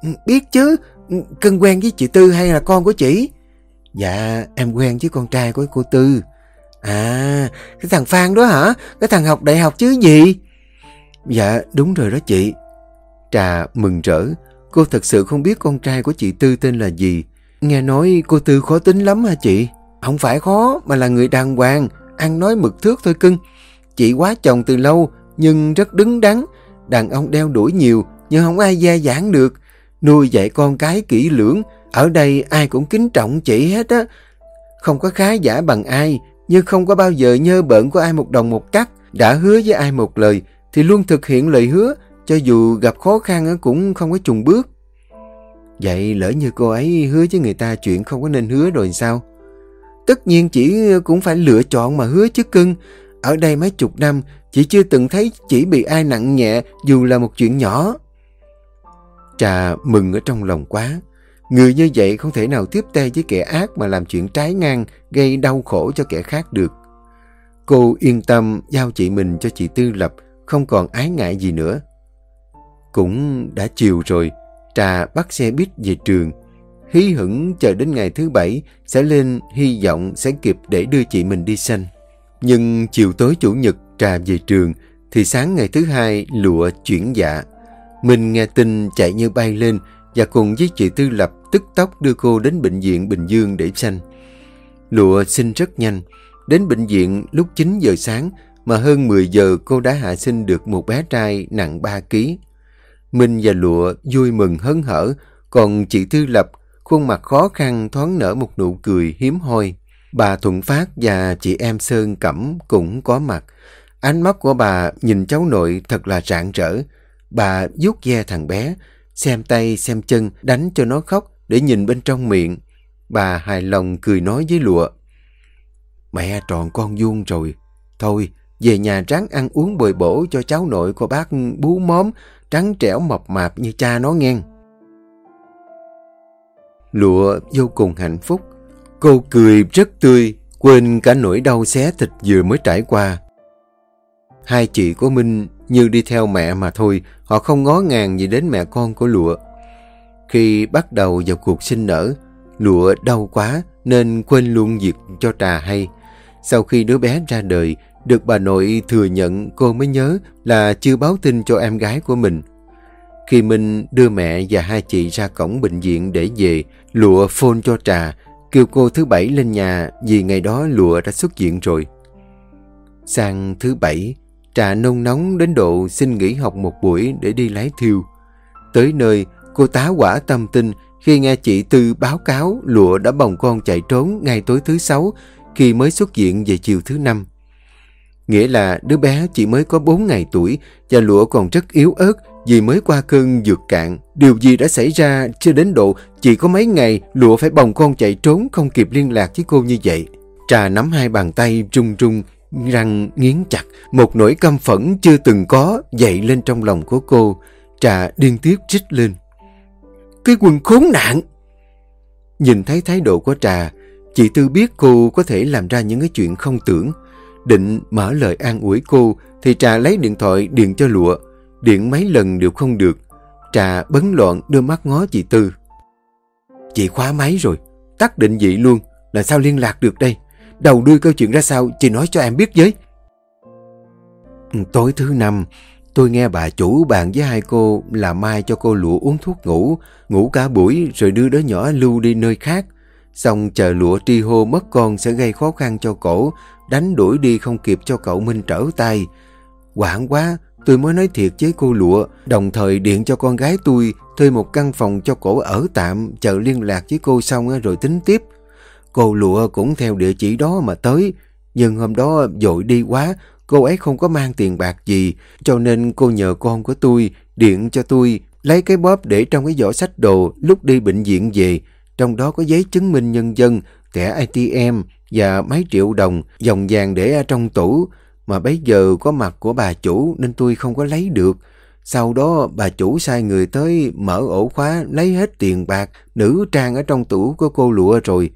S2: Ừ, biết chứ, ừ, cân quen với chị Tư hay là con của chị?
S1: Dạ, em quen với con trai của cô Tư.
S2: À, cái thằng Phan đó hả? Cái thằng học đại học chứ gì?
S1: Dạ, đúng rồi đó chị. Trà mừng rỡ. Cô thật sự không biết con trai của chị Tư tên là gì. Nghe nói cô Tư khó tính lắm hả chị?
S2: Không phải khó, mà là người đàng hoàng. Ăn nói mực thước thôi cưng. Chị quá chồng từ lâu, nhưng rất đứng đắn. Đàn ông đeo đuổi nhiều, nhưng không ai gia giảng được. Nuôi dạy con cái kỹ lưỡng. Ở đây ai cũng kính trọng chị hết á. Không có khá giả bằng ai, nhưng không có bao giờ nhơ bợn của ai một đồng một cắt. Đã hứa với ai một lời, thì luôn thực hiện lời hứa, cho dù gặp khó khăn cũng không có trùng bước.
S1: Vậy lỡ như cô ấy hứa với người ta chuyện không có nên hứa rồi sao?
S2: Tất nhiên chỉ cũng phải lựa chọn mà hứa chứ cưng. Ở đây mấy chục năm, chị chưa từng thấy chỉ bị ai nặng nhẹ dù là một chuyện nhỏ.
S1: Trà mừng ở trong lòng quá. Người như vậy không thể nào tiếp tay với kẻ ác mà làm chuyện trái ngang, gây đau khổ cho kẻ khác được. Cô yên tâm giao chị mình cho chị Tư Lập, không còn ái ngại gì nữa. Cũng đã chiều rồi, Trà bắt xe buýt về trường. Hí hửng chờ đến ngày thứ bảy sẽ lên hy vọng sẽ kịp để đưa chị mình đi sanh. Nhưng chiều tối chủ nhật Trà về trường thì sáng ngày thứ hai lụa chuyển dạ. Mình nghe tin chạy như bay lên và cùng với chị Tư Lập tức tốc đưa cô đến bệnh viện Bình Dương để sanh. Lụa sinh rất nhanh. Đến bệnh viện lúc 9 giờ sáng mà hơn 10 giờ cô đã hạ sinh được một bé trai nặng 3 kg. Minh và Lụa vui mừng hớn hở, còn chị Tư Lập khuôn mặt khó khăn thoáng nở một nụ cười hiếm hoi. Bà Thuận Phát và chị em Sơn Cẩm cũng có mặt. Ánh mắt của bà nhìn cháu nội thật là rạng rỡ. Bà vuốt ve thằng bé, xem tay xem chân, đánh cho nó khóc để nhìn bên trong miệng. Bà hài lòng cười nói với lụa. Mẹ tròn con vuông rồi. Thôi, về nhà ráng ăn uống bồi bổ cho cháu nội của bác bú móm, trắng trẻo mập mạp như cha nó nghe. Lụa vô cùng hạnh phúc. Cô cười rất tươi, quên cả nỗi đau xé thịt vừa mới trải qua. Hai chị của Minh như đi theo mẹ mà thôi, họ không ngó ngàng gì đến mẹ con của Lụa. Khi bắt đầu vào cuộc sinh nở, Lụa đau quá nên quên luôn việc cho trà hay. Sau khi đứa bé ra đời, được bà nội thừa nhận cô mới nhớ là chưa báo tin cho em gái của mình. Khi Minh đưa mẹ và hai chị ra cổng bệnh viện để về, Lụa phone cho Trà, kêu cô thứ bảy lên nhà vì ngày đó Lụa đã xuất viện rồi. Sang thứ bảy, Trà nôn nóng đến độ xin nghỉ học một buổi để đi lái thiêu. Tới nơi, cô tá quả tâm tin khi nghe chị Tư báo cáo Lụa đã bồng con chạy trốn ngay tối thứ sáu khi mới xuất diện về chiều thứ năm. Nghĩa là đứa bé chỉ mới có 4 ngày tuổi và Lụa còn rất yếu ớt vì mới qua cơn dược cạn. Điều gì đã xảy ra chưa đến độ chỉ có mấy ngày Lụa phải bồng con chạy trốn không kịp liên lạc với cô như vậy. Trà nắm hai bàn tay rung rung, răng nghiến chặt. Một nỗi căm phẫn chưa từng có dậy lên trong lòng của cô. Trà điên tiếp trích lên. Cái quần khốn nạn! Nhìn thấy thái độ của Trà, chị Tư biết cô có thể làm ra những cái chuyện không tưởng. Định mở lời an ủi cô thì Trà lấy điện thoại điện cho Lụa. Điện mấy lần đều không được. Trà bấn loạn đưa mắt ngó chị Tư. Chị khóa máy rồi, tắt định vị luôn, là sao liên lạc được đây? Đầu đuôi câu chuyện ra sao, chị nói cho em biết với. Ừ, tối thứ năm, tôi nghe bà chủ bàn với hai cô là mai cho cô lụa uống thuốc ngủ, ngủ cả buổi rồi đưa đứa nhỏ lưu đi nơi khác.
S2: Xong chờ lụa tri hô mất con sẽ gây khó khăn cho cổ, đánh đuổi đi không kịp cho cậu Minh trở tay. Quảng quá, tôi mới nói thiệt với cô lụa, đồng thời điện cho con gái tôi thuê một căn phòng cho cổ ở tạm, chờ liên lạc với cô xong rồi tính tiếp. Cô lụa cũng theo địa chỉ đó mà tới, nhưng hôm đó dội đi quá, cô ấy không có mang tiền bạc gì, cho nên cô nhờ con của tôi điện cho tôi lấy cái bóp để trong cái giỏ sách đồ lúc đi bệnh viện về, trong đó có giấy chứng minh nhân dân, thẻ ATM và mấy triệu đồng, dòng vàng để ở trong tủ, mà bây giờ có mặt của bà chủ nên tôi không có lấy được. Sau đó bà chủ sai người tới mở ổ khóa lấy hết tiền bạc, nữ trang ở trong tủ của cô lụa rồi.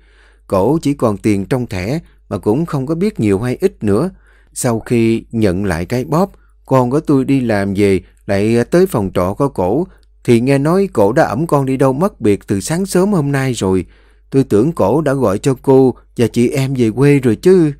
S2: Cổ chỉ còn tiền trong thẻ mà cũng không có biết nhiều hay ít nữa. Sau khi nhận lại cái bóp, con của tôi đi làm về lại tới phòng trọ của cổ thì nghe nói cổ đã ẩm con đi đâu mất biệt từ sáng sớm hôm nay rồi. Tôi tưởng cổ đã gọi cho cô và chị em về quê rồi chứ.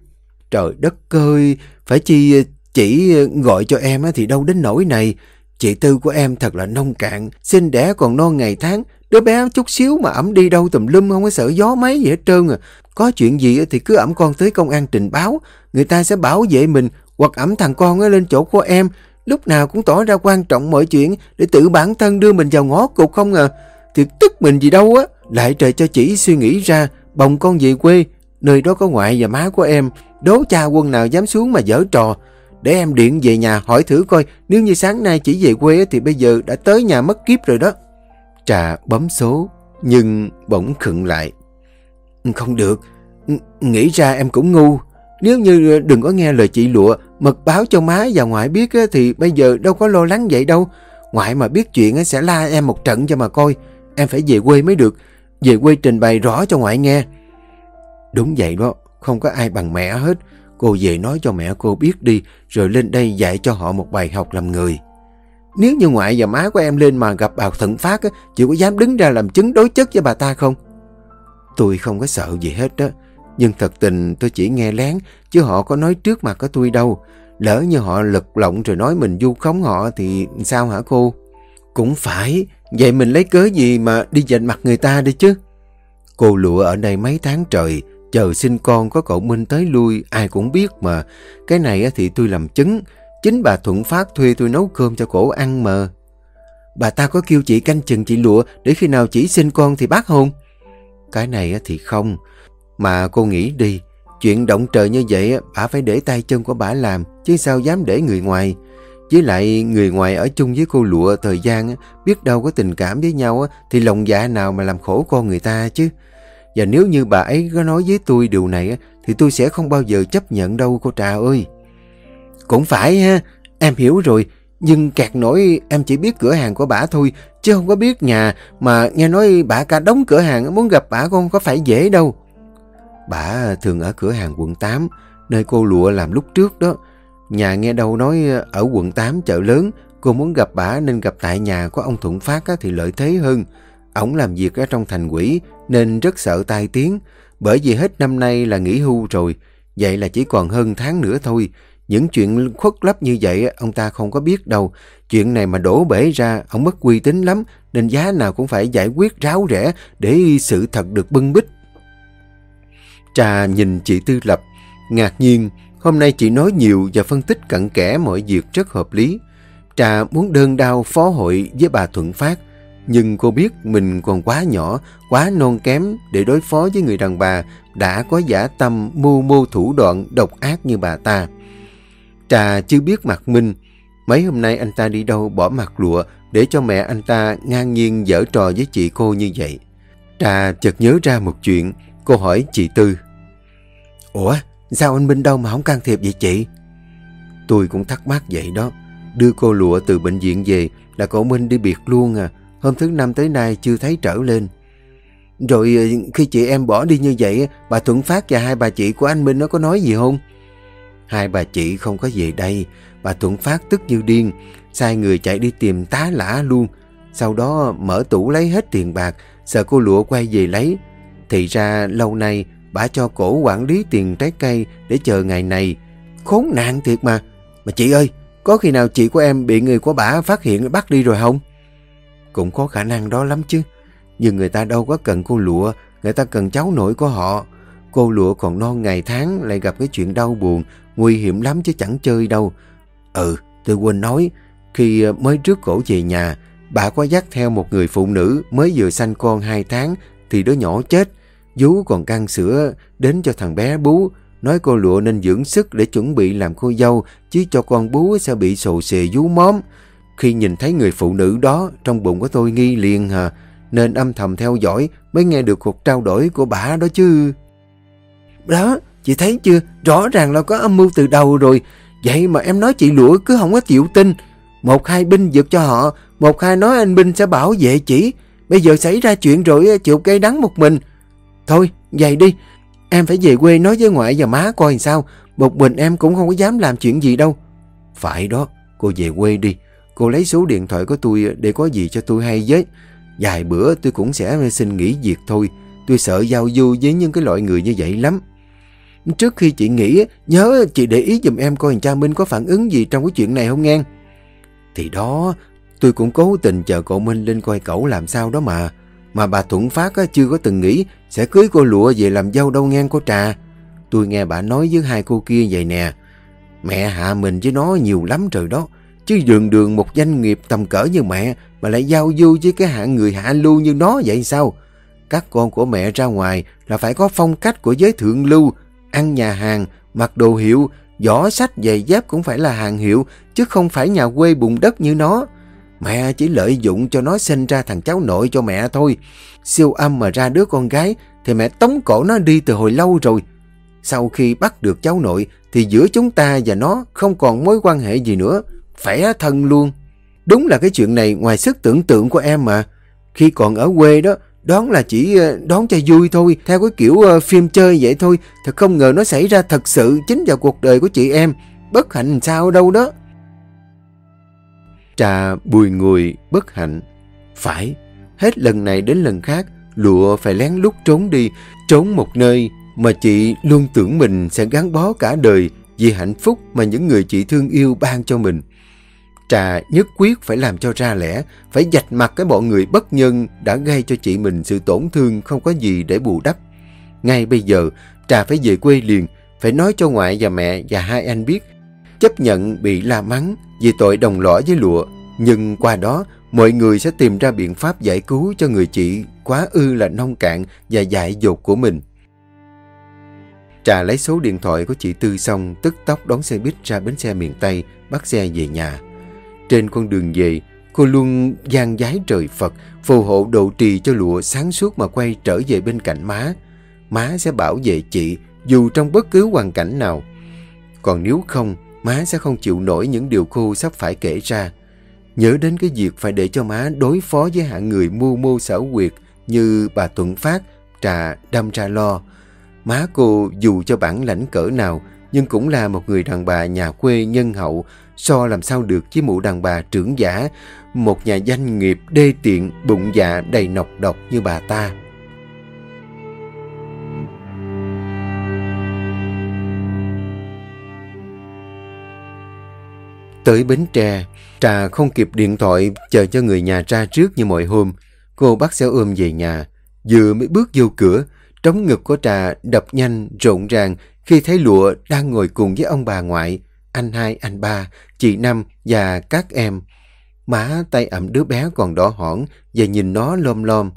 S2: Trời đất ơi, phải chi chỉ gọi cho em thì đâu đến nỗi này. Chị Tư của em thật là nông cạn, sinh đẻ còn non ngày tháng. Đứa bé chút xíu mà ẩm đi đâu tùm lum, không có sợ gió mấy gì hết trơn à. Có chuyện gì thì cứ ẩm con tới công an trình báo. Người ta sẽ bảo vệ mình hoặc ẩm thằng con lên chỗ của em. Lúc nào cũng tỏ ra quan trọng mọi chuyện để tự bản thân đưa mình vào ngõ cục không à. Thì tức mình gì đâu á. Lại trời cho chỉ suy nghĩ ra, bồng con về quê. Nơi đó có ngoại và má của em. Đố cha quân nào dám xuống mà dở trò. Để em điện về nhà hỏi thử coi, nếu như sáng nay chỉ về quê thì bây giờ đã tới nhà mất kiếp rồi đó. Trà bấm số nhưng bỗng khựng lại. Ừ, không được. Ừ, nghĩ ra em cũng ngu. Nếu như đừng có nghe lời chị lụa mật báo cho má và ngoại biết thì bây giờ đâu có lo lắng vậy đâu. Ngoại mà biết chuyện sẽ la em một trận cho mà coi. Em phải về quê mới được. Về quê trình bày rõ cho ngoại nghe. Đúng vậy đó. Không có ai bằng mẹ hết. Cô về nói cho mẹ cô biết đi, rồi lên đây dạy cho họ một bài học làm người. Nếu như ngoại và má của em lên mà gặp bà Thận Phát, chị có dám đứng ra làm chứng đối chất với bà ta không? Tôi không có sợ gì hết đó. Nhưng thật tình tôi chỉ nghe lén, chứ họ có nói trước mặt của tôi đâu. Lỡ như họ lật lộng rồi nói mình du khống họ thì sao hả cô? Cũng phải, vậy mình lấy cớ gì mà đi dành mặt người ta đi chứ? Cô lụa ở đây mấy tháng trời, Chờ sinh con có cậu Minh tới lui, ai cũng biết mà. Cái này thì tôi làm chứng. Chính bà Thuận Phát thuê tôi nấu cơm cho cổ ăn mà. Bà ta có kêu chị canh chừng chị lụa để khi nào chỉ sinh con thì bác hôn. Cái này thì không. Mà cô nghĩ đi, chuyện động trời như vậy bà phải để tay chân của bà làm, chứ sao dám để người ngoài. Với lại người ngoài ở chung với cô lụa thời gian, biết đâu có tình cảm với nhau thì lòng dạ nào mà làm khổ con người ta chứ. Và nếu như bà ấy có nói với tôi điều này thì tôi sẽ không bao giờ chấp nhận đâu cô Trà ơi. Cũng phải ha, em hiểu rồi. Nhưng kẹt nổi em chỉ biết cửa hàng của bà thôi, chứ không có biết nhà mà nghe nói bà cả đóng cửa hàng muốn gặp bà con có phải dễ đâu. Bà thường ở cửa hàng quận 8, nơi cô lụa làm lúc trước đó. Nhà nghe đâu nói ở quận 8 chợ lớn, cô muốn gặp bà nên gặp tại nhà của ông Thuận Phát thì lợi thế hơn. Ông làm việc ở trong thành quỹ nên rất sợ tai tiếng, bởi vì hết năm nay là nghỉ hưu rồi, vậy là chỉ còn hơn tháng nữa thôi. Những chuyện khuất lấp như vậy ông ta không có biết đâu. Chuyện này mà đổ bể ra, ông mất uy tín lắm, nên giá nào cũng phải giải quyết ráo rẻ để sự thật được bưng bích Trà nhìn chị Tư Lập, ngạc nhiên, hôm nay chị nói nhiều và phân tích cặn kẽ mọi việc rất hợp lý. Trà muốn đơn đau phó hội với bà Thuận Phát, nhưng cô biết mình còn quá nhỏ, quá non kém để đối phó với người đàn bà đã có giả tâm mưu mô thủ đoạn độc ác như bà ta. Trà chưa biết mặt Minh. Mấy hôm nay anh ta đi đâu bỏ mặt lụa để cho mẹ anh ta ngang nhiên dở trò với chị cô như vậy. Trà chợt nhớ ra một chuyện. Cô hỏi chị Tư. Ủa, sao anh Minh đâu mà không can thiệp vậy chị? Tôi cũng thắc mắc vậy đó. Đưa cô lụa từ bệnh viện về là cậu Minh đi biệt luôn à. Hôm thứ năm tới nay chưa thấy trở lên. Rồi ờ, khi chị em bỏ đi như vậy, bà Thuận Phát và hai bà chị của anh Minh nó có nói gì không? Hai bà chị không có về đây. Bà Thuận Phát tức như điên, sai người chạy đi tìm tá lã luôn. Sau đó mở tủ lấy hết tiền bạc, sợ cô lụa quay về lấy. Thì ra lâu nay bà cho cổ quản lý tiền trái cây để chờ ngày này. Khốn nạn thiệt mà. Mà chị ơi, có khi nào chị của em bị người của bà phát hiện bắt đi rồi không? Cũng có khả năng đó lắm chứ. Nhưng người ta đâu có cần cô lụa. người ta cần cháu nội của họ. Cô lụa còn non ngày tháng lại gặp cái chuyện đau buồn, nguy hiểm lắm chứ chẳng chơi đâu. Ừ, tôi quên nói, khi ờ, mới trước cổ về nhà, bà có dắt theo một người phụ nữ mới vừa sanh con hai tháng thì đứa nhỏ chết. Vú còn căng sữa đến cho thằng bé bú, nói cô lụa nên dưỡng sức để chuẩn bị làm cô dâu, chứ cho con bú sẽ bị sồ xề vú móm. Khi nhìn thấy người phụ nữ đó, trong bụng của tôi nghi liền hả, nên âm thầm theo dõi mới nghe được cuộc trao đổi của bà đó chứ. Đó, chị thấy chưa, rõ ràng là có âm mưu từ đầu rồi. Vậy mà em nói chị lũa cứ không có chịu tin. Một hai binh giật cho họ, một hai nói anh binh sẽ bảo vệ chị. Bây giờ xảy ra chuyện rồi eh, chịu cây đắng một mình. Thôi, vậy đi, em phải về quê nói với ngoại và má coi sao. Một mình em cũng không có dám làm chuyện gì đâu. Phải đó, cô về quê đi. Cô lấy số điện thoại của tôi eh, để có gì cho tôi hay với. Vài bữa tôi cũng sẽ eh, xin nghỉ việc thôi. Tôi sợ giao du với những cái loại người như vậy lắm. Trước khi chị nghĩ nhớ chị để ý dùm em coi cha Minh có phản ứng gì trong cái chuyện này không nghe. Thì đó, tôi cũng cố tình chờ cậu Minh lên coi cậu làm sao đó mà. Mà bà Thuận Phát chưa có từng nghĩ sẽ cưới cô lụa về làm dâu đâu ngang cô trà. Tôi nghe bà nói với hai cô kia vậy nè. Mẹ hạ mình với nó nhiều lắm trời đó. Chứ đường đường một doanh nghiệp tầm cỡ như mẹ mà lại giao du với cái hạng người hạ lưu như nó vậy sao? Các con của mẹ ra ngoài là phải có phong cách của giới thượng lưu, ăn nhà hàng, mặc đồ hiệu, giỏ sách giày dép cũng phải là hàng hiệu, chứ không phải nhà quê bùn đất như nó. Mẹ chỉ lợi dụng cho nó sinh ra thằng cháu nội cho mẹ thôi. Siêu âm mà ra đứa con gái thì mẹ tống cổ nó đi từ hồi lâu rồi. Sau khi bắt được cháu nội thì giữa chúng ta và nó không còn mối quan hệ gì nữa. Phẻ thân luôn. Đúng là cái chuyện này ngoài sức tưởng tượng của em mà. Khi còn ở quê đó, Đoán là chỉ ờ, đón cho vui thôi, theo cái kiểu ờ, phim chơi vậy thôi. Thật không ngờ nó xảy ra thật sự chính vào cuộc đời của chị em. Bất hạnh sao đâu đó.
S1: Trà bùi ngùi bất hạnh. Phải, hết lần này đến lần khác, lụa phải lén lút trốn đi, trốn một nơi mà chị luôn tưởng mình sẽ gắn bó cả đời vì hạnh phúc mà những người chị thương yêu ban cho mình. Trà nhất quyết phải làm cho ra lẽ, phải dạch mặt cái bọn người bất nhân đã gây cho chị mình sự tổn thương không có gì để bù đắp. Ngay bây giờ, Trà phải về quê liền, phải nói cho ngoại và mẹ và hai anh biết, chấp nhận bị la mắng vì tội đồng lõa với lụa, nhưng qua đó mọi người sẽ tìm ra biện pháp giải cứu cho người chị quá ư là nông cạn và dại dột của mình. Trà lấy số điện thoại của chị Tư xong, tức tốc đón xe buýt ra bến xe miền Tây, bắt xe về nhà. Trên con đường về, cô luôn gian giái trời Phật, phù hộ độ trì cho lụa sáng suốt mà quay trở về bên cạnh má. Má sẽ bảo vệ chị dù trong bất cứ hoàn cảnh nào. Còn nếu không, má sẽ không chịu nổi những điều cô sắp phải kể ra. Nhớ đến cái việc phải để cho má đối phó với hạng người mưu mô xảo quyệt như bà Tuận Phát, trà đâm ra lo. Má cô dù cho bản lãnh cỡ nào nhưng cũng là một người đàn bà nhà quê nhân hậu so làm sao được với mụ đàn bà trưởng giả, một nhà doanh nghiệp đê tiện, bụng dạ đầy nọc độc như bà ta. Tới Bến Tre, Trà không kịp điện thoại chờ cho người nhà ra trước như mọi hôm. Cô bắt xe ôm về nhà. Vừa mới bước vô cửa, trống ngực của Trà đập nhanh, rộn ràng khi thấy lụa đang ngồi cùng với ông bà ngoại, anh hai, anh ba, chị Năm và các em. Má tay ẩm đứa bé còn đỏ hỏn và nhìn nó lom lom.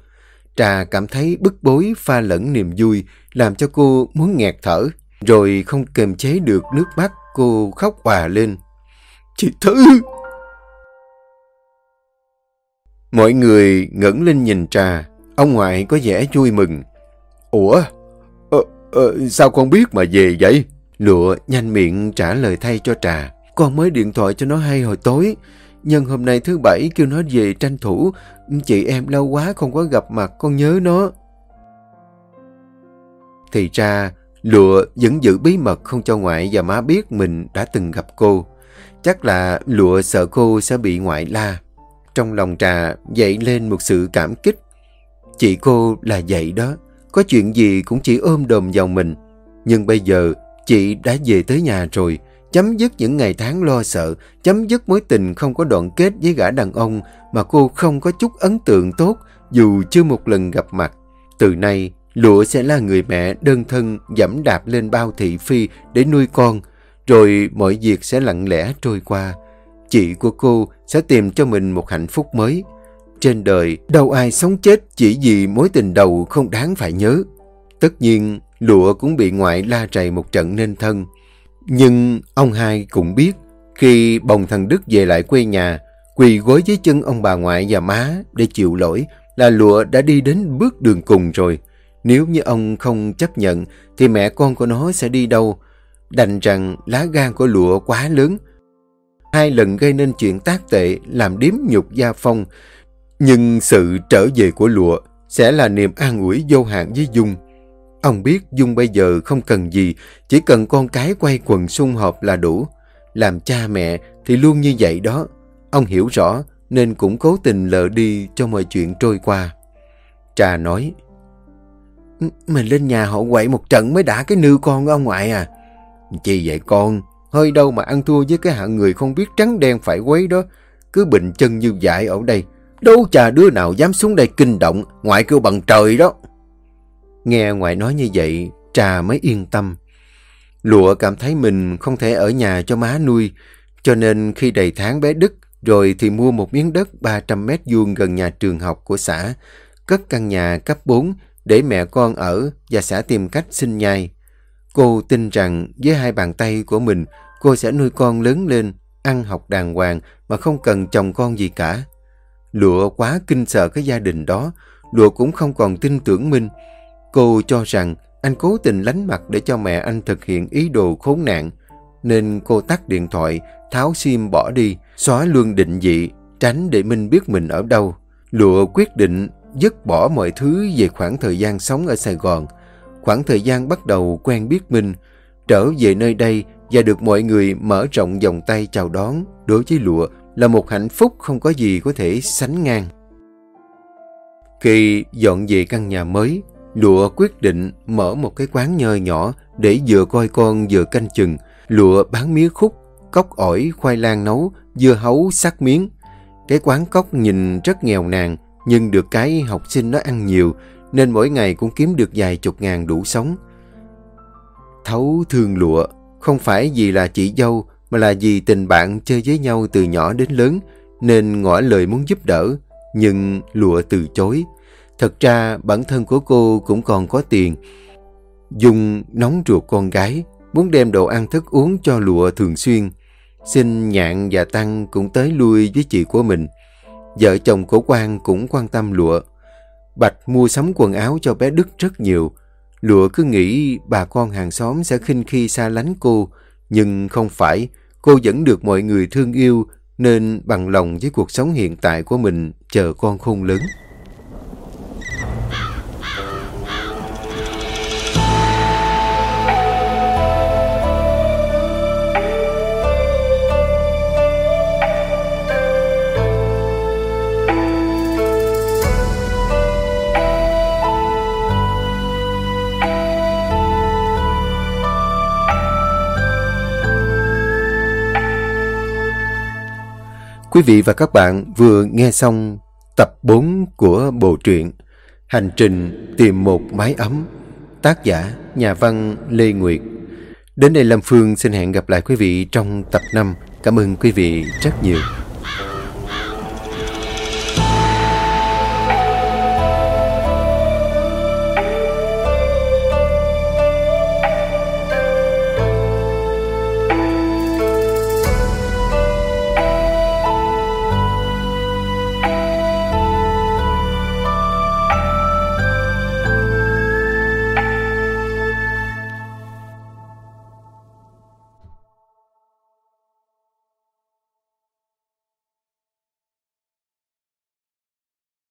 S1: Trà cảm thấy bức bối pha lẫn niềm vui, làm cho cô muốn nghẹt thở. Rồi không kềm chế được nước mắt, cô khóc hòa lên. Chị Thư! Mọi người ngẩng lên nhìn Trà, ông ngoại có vẻ vui mừng. Ủa? Ờ, ờ, sao con biết mà về vậy? Lụa nhanh miệng trả lời thay cho Trà. Con mới điện thoại cho nó hay hồi tối. Nhân hôm nay thứ bảy kêu nó về tranh thủ. Chị em lâu quá không có gặp mặt con nhớ nó. Thì ra, Lụa vẫn giữ bí mật không cho ngoại và má biết mình đã từng gặp cô. Chắc là Lụa sợ cô sẽ bị ngoại la. Trong lòng trà dậy lên một sự cảm kích. Chị cô là vậy đó. Có chuyện gì cũng chỉ ôm đồm vào mình. Nhưng bây giờ chị đã về tới nhà rồi. Chấm dứt những ngày tháng lo sợ. Chấm dứt mối tình không có đoạn kết với gã đàn ông mà cô không có chút ấn tượng tốt dù chưa một lần gặp mặt. Từ nay,
S2: Lụa sẽ là người mẹ đơn thân dẫm đạp lên bao thị phi để nuôi con, rồi mọi việc sẽ lặng lẽ trôi qua. Chị của cô sẽ tìm cho mình một hạnh phúc mới. Trên đời, đâu ai sống chết chỉ vì mối tình đầu không đáng phải nhớ. Tất nhiên, Lụa cũng bị ngoại la rầy một trận nên thân. Nhưng ông hai cũng biết, khi bồng thằng Đức về lại quê nhà, quỳ gối dưới chân ông bà ngoại và má để chịu lỗi, là Lụa đã đi đến bước đường cùng rồi. Nếu như ông không chấp nhận, thì mẹ con của nó sẽ đi đâu? Đành rằng lá gan của Lụa quá lớn. Hai lần gây nên chuyện tác tệ, làm điếm nhục gia phong. Nhưng sự trở về của Lụa sẽ là niềm an ủi vô hạn với Dung. Ông biết Dung bây giờ không cần gì, chỉ cần con cái quay quần sung họp là đủ. Làm cha mẹ thì luôn như vậy đó. Ông hiểu rõ nên cũng cố tình lờ đi cho mọi chuyện trôi qua. Trà nói, Mình lên nhà họ quậy một trận mới đã cái nư con ông ngoại à. Chi vậy con, hơi đâu mà ăn thua với cái hạng người không biết trắng đen phải quấy đó. Cứ bình chân như vậy ở đây. Đâu trà đứa nào dám xuống đây kinh động, ngoại kêu bằng trời đó. Nghe ngoại nói như vậy, Trà mới yên tâm. Lụa cảm thấy mình không thể ở nhà cho má nuôi, cho nên khi đầy tháng bé Đức rồi thì mua một miếng đất 300 mét vuông gần nhà trường học của xã, cất căn nhà cấp 4 để mẹ con ở và xã tìm cách sinh nhai. Cô tin rằng với hai bàn tay của mình, cô sẽ nuôi con lớn lên, ăn học đàng hoàng mà không cần chồng con gì cả. Lụa quá kinh sợ cái gia đình đó, Lụa cũng không còn tin tưởng Minh. Cô cho rằng anh cố tình lánh mặt để cho mẹ anh thực hiện ý đồ khốn nạn, nên cô tắt điện thoại, tháo sim bỏ đi, xóa luôn định vị, tránh để Minh biết mình ở đâu. Lụa quyết định dứt bỏ mọi thứ về khoảng thời gian sống ở Sài Gòn. Khoảng thời gian bắt đầu quen biết Minh, trở về nơi đây và được mọi người mở rộng vòng tay chào đón đối với Lụa là một hạnh phúc không có gì có thể sánh ngang. Khi dọn về căn nhà mới, Lụa quyết định mở một cái quán nhơ nhỏ để vừa coi con vừa canh chừng. Lụa bán mía khúc, cốc ổi, khoai lang nấu, dưa hấu, sắc miếng. Cái quán cốc nhìn rất nghèo nàn, nhưng được cái học sinh nó ăn nhiều, nên mỗi ngày cũng kiếm được vài chục ngàn đủ sống. Thấu thương lụa, không phải vì là chị dâu, mà là vì tình bạn chơi với nhau từ nhỏ đến lớn, nên ngỏ lời muốn giúp đỡ, nhưng lụa từ chối. Thật ra bản thân của cô cũng còn có tiền. Dung nóng ruột con gái, muốn đem đồ ăn thức uống cho lụa thường xuyên. Xin nhạn và Tăng cũng tới lui với chị của mình. Vợ chồng cổ quan cũng quan tâm lụa. Bạch mua sắm quần áo cho bé Đức rất nhiều. Lụa cứ nghĩ bà con hàng xóm sẽ khinh khi xa lánh cô, nhưng không phải, cô vẫn được mọi người thương yêu nên bằng lòng với cuộc sống hiện tại của mình chờ con khôn lớn. Quý vị và các bạn vừa nghe xong tập 4 của bộ truyện Hành trình tìm một mái ấm, tác giả nhà văn Lê Nguyệt. Đến đây Lâm Phương xin hẹn gặp lại quý vị trong tập 5. Cảm ơn quý vị rất nhiều.